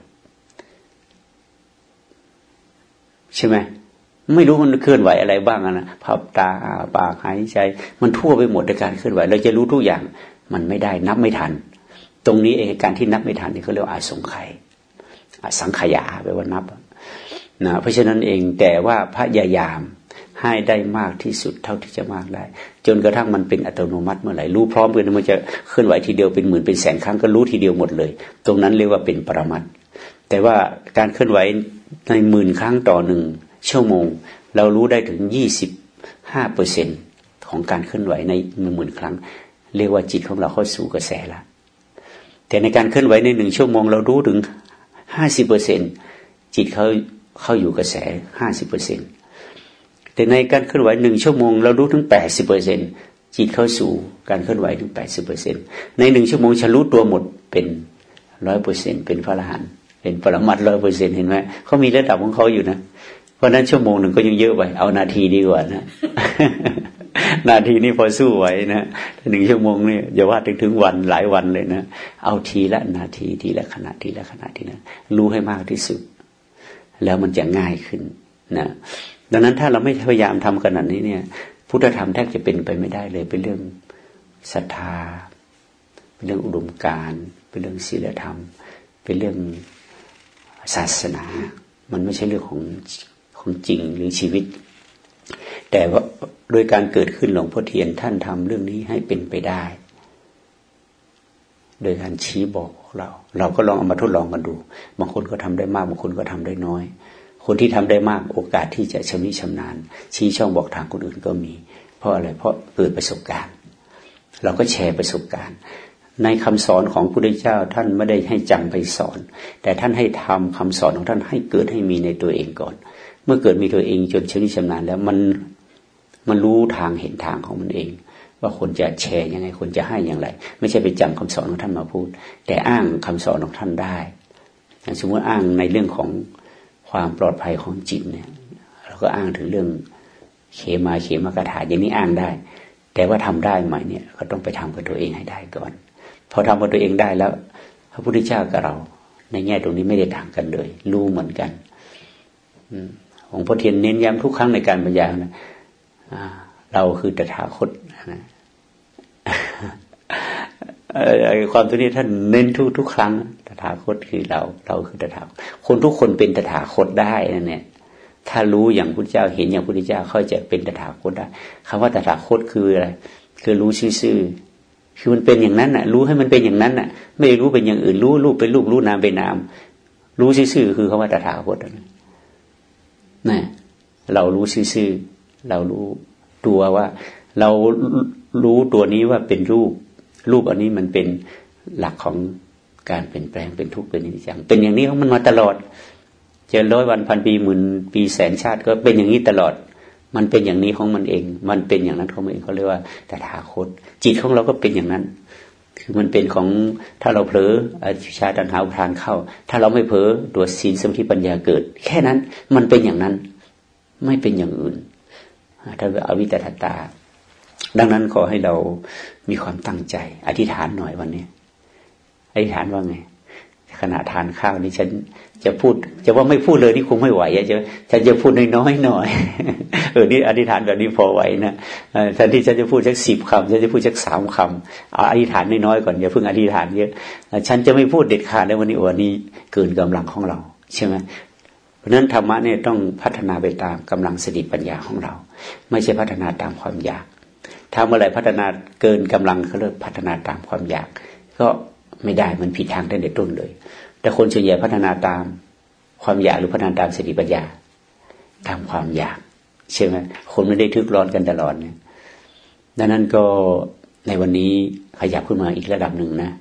ใช่ไหมไม่รู้มันเคลื่อนไหวอะไรบ้างนะพับตาปากหายใจ มันทั่วไปหมดในการเคลื่อนไหว เราจะรู้ทุกอย่างมันไม่ได้นับไม่ทัน ตรงนี้เองการที่นับไม่ทันนี่เขาเรียกว่าอาสงไขยอสังขยาแปลว่านับนะเพราะฉะนั้นเองแต่ว่าพระยายาม ให้ได้มากที่สุดเท่าที่จะมากได้ จนกระทั่งมันเป็นอัตโนมัติเมื่อไหร่รู้พร้อมกันมันจะเคลื่อนไหวทีเดียวเป็นหมื่นเป็นแสนครั้งก็รู้ทีเดียวหมดเลย ตรงนั้นเรียกว่าเป็นปรมัตแต่ว่าการเคลื่อนไหวในหมื่นครั้งต่อหนึ่งชั่วโมง เรารู้ได้ถึงยี่สิบห้าเปอร์เซ็นของการเคลื่อนไหวในหมื่นครั้ง เรียกว่าจิตของเราเข้าสู่กระแสละแต่ในการเคลื่อนไหวในหนึ่งชั่วโมง เรารู้ถึงห้าสิบเปอร์เซ็นจิตเขาเข้าอยู่กระแสห้าสิบเปอร์เซ็นต์ แต่ในการเคลื่อนไหวหนึ่งชั่วโมงเรารู้ถึงแปดสิบเปอร์เซ็นจิตเข้าสู่การเคลื่อนไหวถึงแปดสิบเปอร์เซ็นในหนึ่งชั่วโมงฉันรู้ตัวหมดเป็นร้อยเปอร์เซ็นเป็นพระอรหันต์เป็นปรมัตร้อยเปอร์เซ็นเห็นไหมเขามีระดับของเขาอยู่นะ เพราะนั้นชั่วโมงหนึ่งก็ยังเยอะไปเอานาทีดีกว่านะ นาทีนี้พอสู้ไหวนะหนึ่งชั่วโมงนี่อย่าว่าถึงถึงวันหลายวันเลยนะ เอาทีละนาทีทีละขณะทีละขณะทีละรู้ให้มากที่สุด แล้วมันจะง่ายขึ้นนะ ดังนั้นถ้าเราไม่พยายามทำขนาดนี้เนี่ย พุทธธรรมแทบจะเป็นไปไม่ได้เลย เป็นเรื่องศรัทธา เป็นเรื่องอุดมการเป็นเรื่องศีลธรรม เป็นเรื่องศาสนา มันไม่ใช่เรื่องของของจริงหรือชีวิต แต่ว่าโดยการเกิดขึ้นหลวงพ่อเทียนท่านทำเรื่องนี้ให้เป็นไปได้ โดยการชี้บอกเรา เราก็ลองเอามาทดลองกันดู บางคนก็ทำได้มาก บางคนก็ทำได้น้อย คนที่ทำได้มากโอกาสที่จะชำนิชำนาญ ชี้ช่องบอกทางคนอื่นก็มี เพราะอะไรเพราะเกิดประสบการณ์ เราก็แชร์ประสบการณ์ ในคำสอนของพระพุทธเจ้าท่านไม่ได้ให้จำไปสอน แต่ท่านให้ทำคำสอนของท่านให้เกิดให้มีในตัวเองก่อน เมื่อเกิดมีตัวเองจนชำนิชำนาญแล้วมันมันรู้ทางเห็นทางของมันเอง ว่าคนจะแชร์ยังไงคนจะให้อย่างไร ไม่ใช่ไปจำคำสอนของท่านมาพูด แต่อ้างคำสอนของท่านได้สมมติอ้างในเรื่องของ ความปลอดภัยของจิตเนี่ย เราก็อ้างถึงเรื่องเขมาเขมากระถาอย่างนี้อ้างได้ แต่ว่าทำได้ไหมเนี่ย ก็ต้องไปทำกับตัวเองให้ได้ก่อน พอทำกับตัวเองได้แล้ว พระพุทธเจ้ากับเรา ในแง่ตรงนี้ไม่ได้ต่างกันเลย รู้เหมือนกันของพ่อเทียนเน้นย้ำทุกครั้งในการบรรยายนะเราคือตถาคตนะ ความตัวนี้ท่านเน้นทุกทุกครั้งตถาคตคือเรา เราคือตถาคตคนทุกคนเป็นตถาคตได้นะเนี่ยถ้ารู้อย่างพุทธเจ้าเห็นอย่างพุทธเจ้าเขาจะเป็นตถาคตได้คำว่าตถาคตคืออะไรคือรู้ซื่อคือมันเป็นอย่างนั้นน่ะ รู้ให้มันเป็นอย่างนั้นน่ะ ไม่รู้เป็นอย่างอื่น รู้รูปเป็นรูปรู้นามเป็นนาม รู้ซื่อคือคำว่าตถาคตนะนะเรารู้ซื่อเรารู้ตัวว่า เรารู้ตัวนี้ว่าเป็นรูป รูปอันนี้มันเป็นหลักของการเปลี่ยนแปลงเป็นทุกข์เป็นอนิจจังเป็นอย่างนี้ของมันมาตลอดจะร้อยวันพันปีหมื่นปีแสนชาติก็เป็นอย่างนี้ตลอด มันเป็นอย่างนี้ของมันเอง มันเป็นอย่างนั้นของมันเองเขาเรียกว่าแต่ถาคต จิตของเราก็เป็นอย่างนั้น คือมันเป็นของถ้าเราเผลออชาตันหาอุทานเข้า ถ้าเราไม่เผลอตัวศีลสมาธิปัญญาเกิด แค่นั้นมันเป็นอย่างนั้น ไม่เป็นอย่างอื่นถ้าอวิตตตา ดังนั้นขอให้เรามีความตั้งใจ อธิษฐานหน่อยวันนี้ อธิษฐานว่าไง ขณะทานข้าวนี้ฉันจะพูด จะว่าไม่พูดเลยนี่คงไม่ไหวจะฉันจะพูดน้อยๆหน่อยเออนี่อธิษฐานแบบนี้พอไหวนะแทนที่ฉันจะพูดสักสิบคำฉันจะพูดสักสามคำเอาอธิษฐานน้อยๆก่อนอย่าเพิ่งอธิษฐานเยอะฉันจะไม่พูดเด็ดขาดในวันนี้วันนี้เกินกำลังของเราใช่ไหมเพราะฉะนั้นธรรมะเนี่ยต้องพัฒนาไปตามกำลังสติปัญญาของเรา ไม่ใช่พัฒนาตามความอยาก ถ้าเมื่อไรพัฒนาเกินกำลังเขาเรียกพัฒนาตามความอยาก ก็ไม่ได้มันผิดทางตั้งแต่ต้นเลย แต่คนส่วนใหญ่พัฒนาตามความอยากหรือพัฒนาตามสติปัญญา ตามความอยากใช่ไหมคนไม่ได้ทึกร้อนกันตลอดเนี่ยดังนั้นก็ในวันนี้ขยับขึ้นมาอีกระดับหนึ่งนะ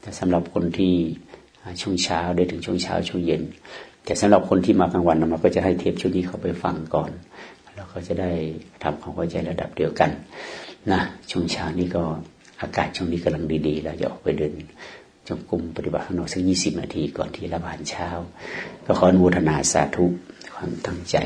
แต่สำหรับคนที่ช่วงเช้าได้ถึงช่วงเช้าช่วงเย็น แต่สำหรับคนที่มากลางวันเราก็จะให้เทปชุดนี้เขาไปฟังก่อน ก็จะได้ทำความเข้าใจระดับเดียวกันนะช่วงเช้านี้ก็อากาศช่วงนี้กำลังดีๆเราจะออกไปเดินจงกรมปฏิบัติข้างนอกสักยี่สิบนาทีก่อนที่ระบานเช้า ก็ขออนุโมทนาสาธุความตั้งใจ